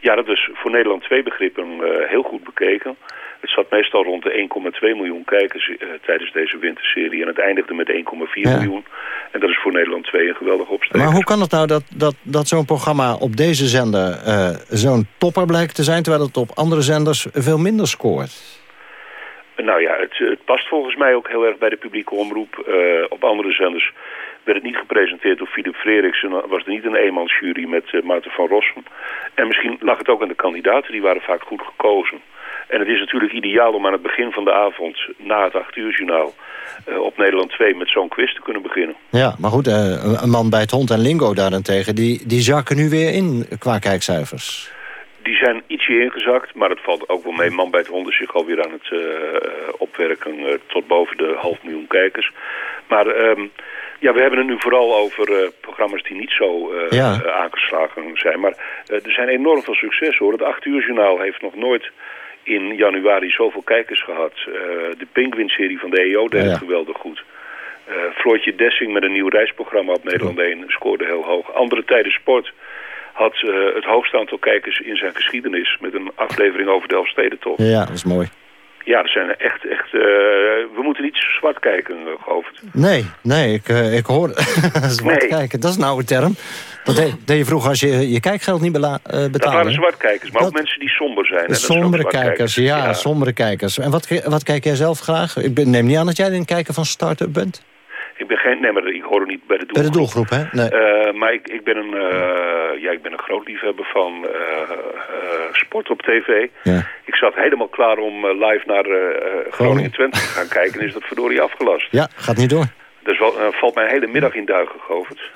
[SPEAKER 27] Ja, dat is voor Nederland 2 begrippen eh, heel goed bekeken. Het zat meestal rond de 1,2 miljoen kijkers eh, tijdens deze winterserie. En het eindigde met 1,4
[SPEAKER 14] Ja.
[SPEAKER 27] miljoen. En dat is voor Nederland 2 een geweldige opsteker.
[SPEAKER 14] Maar hoe kan het nou dat, dat, dat zo'n programma op deze zender eh, zo'n topper blijkt te zijn... terwijl het op andere zenders veel minder scoort?
[SPEAKER 27] Nou ja, het, het past volgens mij ook heel erg bij de publieke omroep. Eh, op andere zenders werd het niet gepresenteerd door Philip Freriksen. Was er niet een eenmansjury met Maarten van Rossum. En misschien lag het ook aan de kandidaten, die waren vaak goed gekozen. En het is natuurlijk ideaal om aan het begin van de avond, na het 8 uur journaal, eh, op Nederland 2 met zo'n quiz te kunnen beginnen.
[SPEAKER 14] Ja, maar goed, eh, een- man bij het hond en lingo daarentegen... die, die zakken nu weer in qua kijkcijfers.
[SPEAKER 27] Die zijn ietsje ingezakt, maar het valt ook wel mee. Man bij het hond is zich alweer aan het eh, opwerken tot boven de half miljoen kijkers. Maar ehm, ja, we hebben het nu vooral over programma's die niet zo
[SPEAKER 14] Ja.
[SPEAKER 27] aangeslagen zijn. Maar er zijn enorm veel succes hoor. Het 8 uur journaal heeft nog nooit in januari zoveel kijkers gehad. Eh, de Penguin-serie van de EO deed
[SPEAKER 14] Ja,
[SPEAKER 27] het
[SPEAKER 14] ja.
[SPEAKER 27] geweldig goed. Eh Floortje Dessing met een nieuw reisprogramma op Nederland 1 scoorde heel hoog. Andere tijden sport had eh, het hoogste aantal kijkers in zijn geschiedenis... met een aflevering over de Elfstedentocht.
[SPEAKER 14] Ja, dat is mooi.
[SPEAKER 27] Ja, dat zijn echt... echt we moeten niet zwart kijken, Govert.
[SPEAKER 14] Nee, nee, ik, ik hoor... zwart
[SPEAKER 27] Nee.
[SPEAKER 14] kijken, dat is nou een term. Dat deed, deed je vroeger als je je kijkgeld niet bela, eh, betaalde.
[SPEAKER 27] Dat waren zwartkijkers, maar ook mensen die somber zijn. hè,
[SPEAKER 14] Sombere kijkers, ja, sombere kijkers. En wat, wat kijk jij zelf graag? Ik ben, neem niet aan dat jij een kijker van start-up bent?
[SPEAKER 27] Ik ben geen... Nee, maar ik hoor er niet bij de
[SPEAKER 14] Bij
[SPEAKER 27] doelgroep.
[SPEAKER 14] de doelgroep, hè? Nee.
[SPEAKER 27] Eh, maar ik, ik, ben een, eh, ja, ik ben een groot liefhebber van eh, eh, sport op tv.
[SPEAKER 14] Ja.
[SPEAKER 27] Ik zat helemaal klaar om eh, live naar eh Groningen-Twente te gaan kijken. En is dat verdorie afgelast.
[SPEAKER 14] Ja, gaat niet door.
[SPEAKER 27] Dus wel, eh, valt mijn hele middag in duigen, Govert.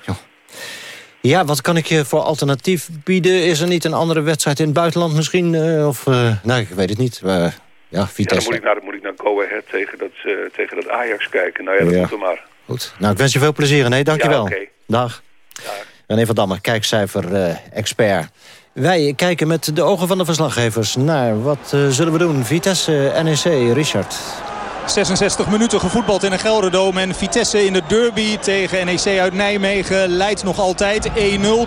[SPEAKER 14] Ja, wat kan ik je voor alternatief bieden? Is er niet een andere wedstrijd in het buitenland misschien? eh, of, eh, nou, ik weet het niet. Eh, ja,
[SPEAKER 27] Ja, dan
[SPEAKER 14] Vitesse.
[SPEAKER 27] moet ik naar, dan moet ik naar Go Ahead tegen dat, tegen dat Ajax kijken. Nou ja, dat
[SPEAKER 14] Ja.
[SPEAKER 27] er maar.
[SPEAKER 14] Goed. Nou, ik wens je veel plezier. Nee, dankjewel.
[SPEAKER 27] Ja, oké.
[SPEAKER 14] Dag. René van Damme, kijkcijfer-expert. Wij kijken met de ogen van de verslaggevers naar wat zullen we doen. Vitesse, NEC, Richard.
[SPEAKER 3] 66 minuten gevoetbald in een Gelderdoom. En Vitesse in de derby tegen NEC uit Nijmegen leidt nog altijd 1-0.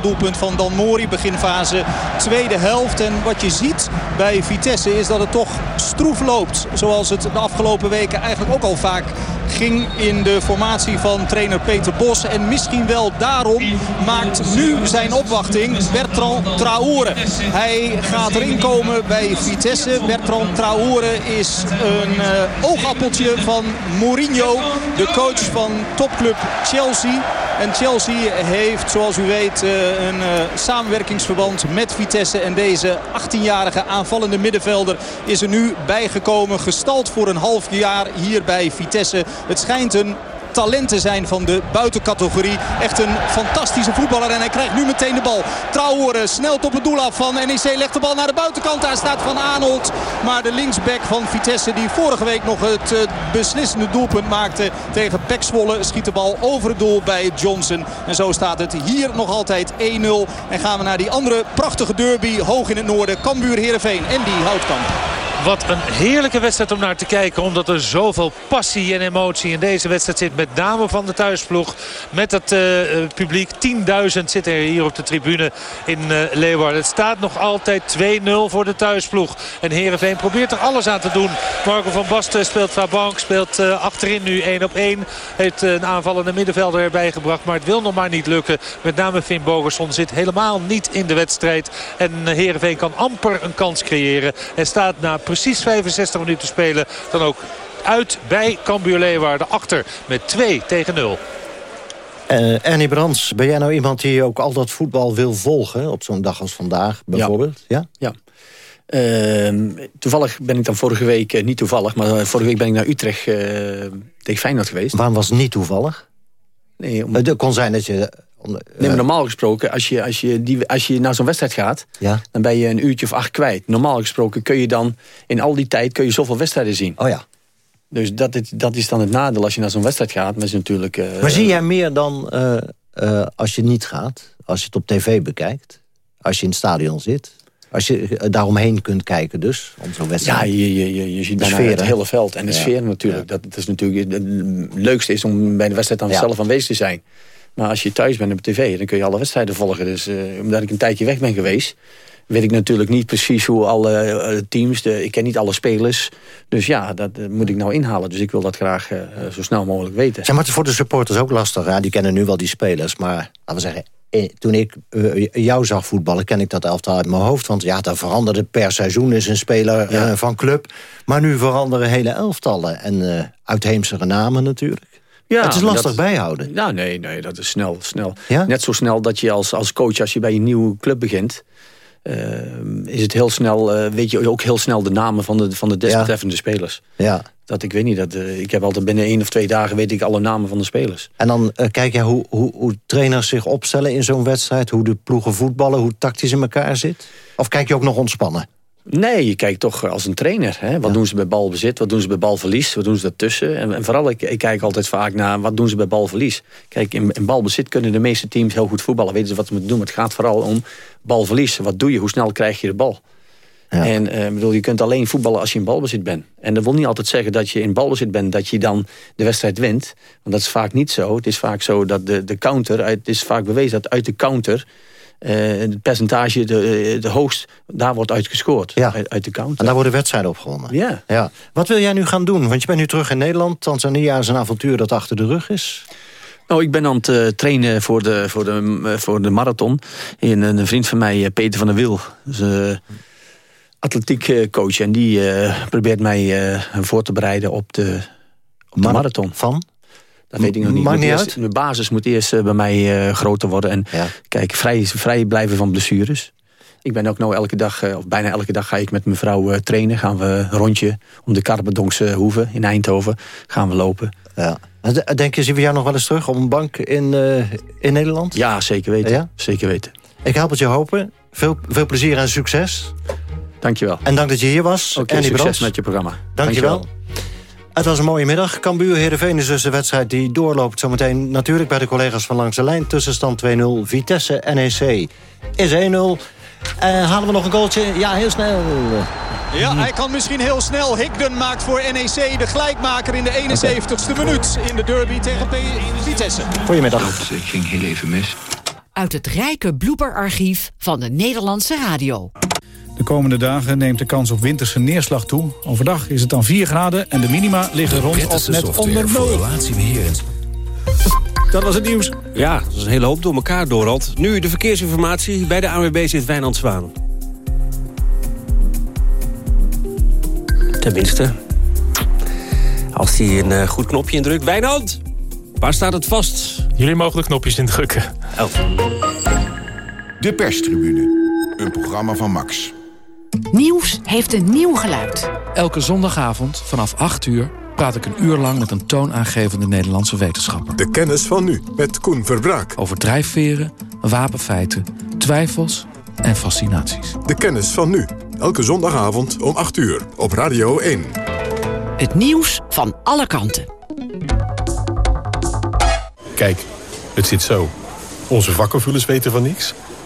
[SPEAKER 3] Doelpunt van Dan Mori, beginfase tweede helft. En wat je ziet bij Vitesse is dat het toch stroef loopt. Zoals het de afgelopen weken eigenlijk ook al vaak ging in de formatie van trainer Peter Bos. En misschien wel daarom maakt nu zijn opwachting Bertrand Traore. Hij gaat erin komen bij Vitesse. Bertrand Traore is een eh, van Mourinho, de coach van topclub Chelsea. En Chelsea heeft, zoals u weet, eh, een eh, samenwerkingsverband met Vitesse. En deze 18-jarige aanvallende middenvelder is er nu bijgekomen. Gestald voor een half jaar hier bij Vitesse. Het schijnt een talent te zijn van de buitencategorie. Echt een fantastische voetballer. En hij krijgt nu meteen de bal. Traore snelt op het doel af van NEC. Legt de bal naar de buitenkant. Daar staat Van Aanholt. Maar de linksback van Vitesse die vorige week nog het eh, beslissende doelpunt maakte tegen Pek Zwolle. Schiet de bal over het doel bij Johnson. En zo staat het hier nog altijd 1-0. En gaan we naar die andere prachtige derby hoog in het noorden. Cambuur Heerenveen en die Houtkamp.
[SPEAKER 10] Wat een heerlijke wedstrijd om naar te kijken. Omdat er zoveel passie en emotie in deze wedstrijd zit. Met name van de thuisploeg. Met het eh, publiek. 10.000 zitten er hier op de tribune in eh, Leeuwarden. Het staat nog altijd 2-0 voor de thuisploeg. En Heerenveen probeert er alles aan te doen. Marco van Basten speelt Fabank. Speelt eh, achterin nu 1 op 1. Heeft een aanvallende middenvelder erbij gebracht. Maar het wil nog maar niet lukken. Met name Finn Bogerson zit helemaal niet in de wedstrijd. En Heerenveen kan amper een kans creëren. En staat na precies 65 minuten spelen dan ook uit bij Cambuur Leeuwarden achter met 2 tegen 0.
[SPEAKER 14] Eh Ernie Brands, ben jij nou iemand die ook al dat voetbal wil volgen... op zo'n dag als vandaag bijvoorbeeld? Ja?
[SPEAKER 17] Ja. Ehm, toevallig ben ik dan vorige week, eh, niet toevallig... maar eh, vorige week ben ik naar Utrecht eh, tegen Feyenoord geweest.
[SPEAKER 14] Waarom was het niet toevallig?
[SPEAKER 17] Nee, om...
[SPEAKER 14] Het kon zijn dat je...
[SPEAKER 17] Nee, maar normaal gesproken, als je, als je, die, als je naar zo'n wedstrijd gaat...
[SPEAKER 14] Ja.
[SPEAKER 17] dan ben je een uurtje of acht kwijt. Normaal gesproken kun je dan in al die tijd kun je zoveel wedstrijden zien.
[SPEAKER 14] Oh ja.
[SPEAKER 17] Dus dat, is- dat is dan het nadeel als je naar zo'n wedstrijd gaat. Maar, is natuurlijk, eh,
[SPEAKER 14] Maar zie jij meer dan eh, eh, als je niet gaat? Als je het op tv bekijkt? Als je in het stadion zit? Als je eh, daaromheen kunt kijken dus, om zo'n
[SPEAKER 17] Ja,
[SPEAKER 14] wedstrijd.
[SPEAKER 17] je, je, je, je ziet
[SPEAKER 14] De
[SPEAKER 17] bijna
[SPEAKER 14] sfeer,
[SPEAKER 17] het hele veld. En de
[SPEAKER 14] Ja.
[SPEAKER 17] sfeer natuurlijk. Dat, dat is natuurlijk het leukste is om bij de wedstrijd dan
[SPEAKER 14] Ja.
[SPEAKER 17] zelf aanwezig te zijn. Maar als je thuis bent op tv, dan kun je alle wedstrijden volgen. Dus eh, omdat ik een tijdje weg ben geweest... weet ik natuurlijk niet precies hoe alle eh, teams... De, ik ken niet alle spelers. Dus ja, dat eh, moet ik nou inhalen. Dus ik wil dat graag zo snel mogelijk weten.
[SPEAKER 14] Zeg maar, het is voor de supporters ook lastig. Ja, die kennen nu wel die spelers. Maar laten we zeggen, toen ik jou zag voetballen... ken ik dat elftal uit mijn hoofd. Want ja, daar veranderde per seizoen is een speler
[SPEAKER 17] Ja.
[SPEAKER 14] van club. Maar nu veranderen hele elftallen. En uitheemsere namen natuurlijk.
[SPEAKER 17] Ja,
[SPEAKER 14] het is lastig
[SPEAKER 17] dat-
[SPEAKER 14] bijhouden.
[SPEAKER 17] Ja, nee, nee, dat is snel. snel.
[SPEAKER 14] Ja?
[SPEAKER 17] Net zo snel dat je als, als coach, als je bij een nieuwe club begint... eh, is het heel snel, eh, weet je ook heel snel de namen van de, van de desbetreffende spelers.
[SPEAKER 14] Ja.
[SPEAKER 17] Dat ik weet niet, dat, eh, ik heb altijd binnen één of twee dagen weet ik alle namen van de spelers.
[SPEAKER 14] En dan kijk je hoe, hoe, hoe trainers zich opstellen in zo'n wedstrijd. Hoe de ploegen voetballen, hoe tactisch in elkaar zit. Of kijk je ook nog ontspannen?
[SPEAKER 17] Nee, je kijkt toch als een trainer. Hè? Wat doen ze bij balbezit, wat doen ze bij balverlies, wat doen ze daartussen. En, en vooral, ik, ik kijk altijd vaak naar wat doen ze bij balverlies. Kijk, in, in balbezit kunnen de meeste teams heel goed voetballen. Weten ze wat ze moeten doen. Maar het gaat vooral om balverlies. Wat doe je, hoe snel krijg je de bal? En eh, bedoel, je kunt alleen voetballen als je in balbezit bent. En dat wil niet altijd zeggen dat je in balbezit bent... dat je dan de wedstrijd wint. Want dat is vaak niet zo. Het is vaak zo dat de, de counter... uit- Het is vaak bewezen dat uit de counter... eh, het percentage de, de hoogst, daar wordt uitgescoord. Uit, uit de counter.
[SPEAKER 14] En daar worden wedstrijden op gewonnen.
[SPEAKER 17] Ja.
[SPEAKER 14] ja. Wat wil jij nu gaan doen? Want je bent nu terug in Nederland. Tanzania is een avontuur dat achter de rug is.
[SPEAKER 17] Nou, ik ben aan het eh, trainen voor de, voor, de, eh, voor de marathon. En een vriend van mij, eh, Peter van der Wiel, is eh, atletiek eh, coach. En die eh, probeert mij eh, voor te bereiden op de, op de marathon.
[SPEAKER 14] Van?
[SPEAKER 17] Dat weet ik nog niet.
[SPEAKER 14] Maakt niet
[SPEAKER 17] eerst- basis moet eerst eh, bij mij eh, groter worden. En kijk, vrij, vrij blijven van blessures. Ik ben ook nou elke dag, eh, of bijna elke dag ga ik met mijn vrouw eh, trainen. Gaan we een rondje om de Karpendonkse hoeve in Eindhoven. Gaan we lopen.
[SPEAKER 14] Ja. Denk je, zien we jou nog wel eens terug op een bank in, in Nederland?
[SPEAKER 17] Ja, zeker weten.
[SPEAKER 14] Ja?
[SPEAKER 17] Zeker weten.
[SPEAKER 14] Ik help het je hopen. Veel, veel plezier en succes.
[SPEAKER 17] Dankjewel.
[SPEAKER 14] En dank dat je hier was.
[SPEAKER 17] Oké, succes
[SPEAKER 14] Brands.
[SPEAKER 17] met je programma.
[SPEAKER 14] Dankjewel.
[SPEAKER 17] Dankjewel.
[SPEAKER 14] Het was een mooie middag. Cambuur Heerenveen is dus de wedstrijd die doorloopt. Zometeen natuurlijk bij de collega's van Langs de Lijn. Tussenstand 2-0. Vitesse NEC is 1-0. Eh, halen we nog een goaltje? Ja, heel snel.
[SPEAKER 3] Ja, hij kan misschien heel snel. Higden maakt voor NEC de gelijkmaker in de 71ste minuut. In de derby tegen P Vitesse.
[SPEAKER 14] Goedemiddag.
[SPEAKER 28] Ik ging heel even mis.
[SPEAKER 13] Uit het rijke blooperarchief van de Nederlandse radio.
[SPEAKER 29] De komende dagen neemt de kans op winterse neerslag toe. Overdag is het dan 4 graden en de minima liggen rond of net onder
[SPEAKER 1] voor
[SPEAKER 29] 0.
[SPEAKER 1] relatiebeheer en
[SPEAKER 29] Dat was het nieuws.
[SPEAKER 30] Ja, dat is een hele hoop door elkaar, Dorald. Nu de verkeersinformatie. Bij de ANWB zit Wijnand Zwaan. Tenminste. Als hij een eh, goed knopje indrukt. Wijnand, waar staat het vast?
[SPEAKER 31] Jullie mogen de knopjes indrukken.
[SPEAKER 30] Oh.
[SPEAKER 1] De perstribune. Een programma van Max.
[SPEAKER 13] Nieuws heeft een nieuw geluid.
[SPEAKER 25] Elke zondagavond vanaf 8 uur praat ik een uur lang met een toonaangevende Nederlandse wetenschapper.
[SPEAKER 32] De kennis van nu, met Koen Verbraak.
[SPEAKER 25] Over drijfveren, wapenfeiten, twijfels en fascinaties.
[SPEAKER 32] De kennis van nu, elke zondagavond om 8 uur op Radio 1.
[SPEAKER 13] Het nieuws van alle kanten.
[SPEAKER 33] Kijk, het zit zo. Onze vakkenvullers weten van niks.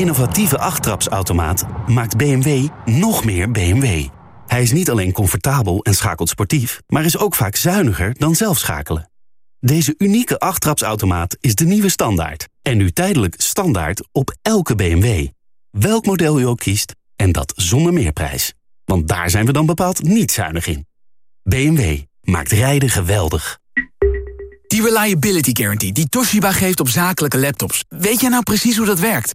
[SPEAKER 34] Innovatieve achttrapsautomaat maakt BMW nog meer BMW. Hij is niet alleen comfortabel en schakelt sportief... maar is ook vaak zuiniger dan zelf schakelen. Deze unieke achttrapsautomaat is de nieuwe standaard. En nu tijdelijk standaard op elke BMW. Welk model u ook kiest, en dat zonder meerprijs. Want daar zijn we dan bepaald niet zuinig in. BMW maakt rijden geweldig.
[SPEAKER 35] Die Reliability Guarantee die Toshiba geeft op zakelijke laptops. Weet jij nou precies hoe dat werkt?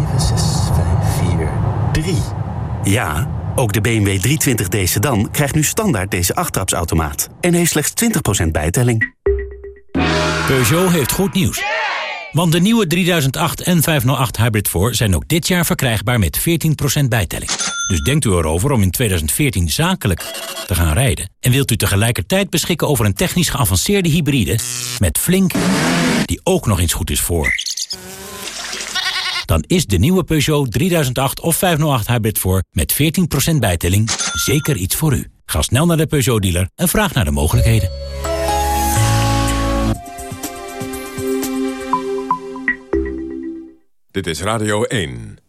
[SPEAKER 34] Ja, ook de BMW 320d sedan krijgt nu standaard deze achttrapsautomaat. En heeft slechts 20% bijtelling.
[SPEAKER 31] Peugeot heeft goed nieuws. Want de nieuwe 3008 en 508 Hybrid 4 zijn ook dit jaar verkrijgbaar met 14% bijtelling. Dus denkt u erover om in 2014 zakelijk te gaan rijden. En wilt u tegelijkertijd beschikken over een technisch geavanceerde hybride... met Flink, die ook nog eens goed is voor. Dan is de nieuwe Peugeot 3008 of 508 Hybrid 4 met 14% bijtelling zeker iets voor u. Ga snel naar de Peugeot-dealer en vraag naar de mogelijkheden.
[SPEAKER 36] Dit is Radio 1.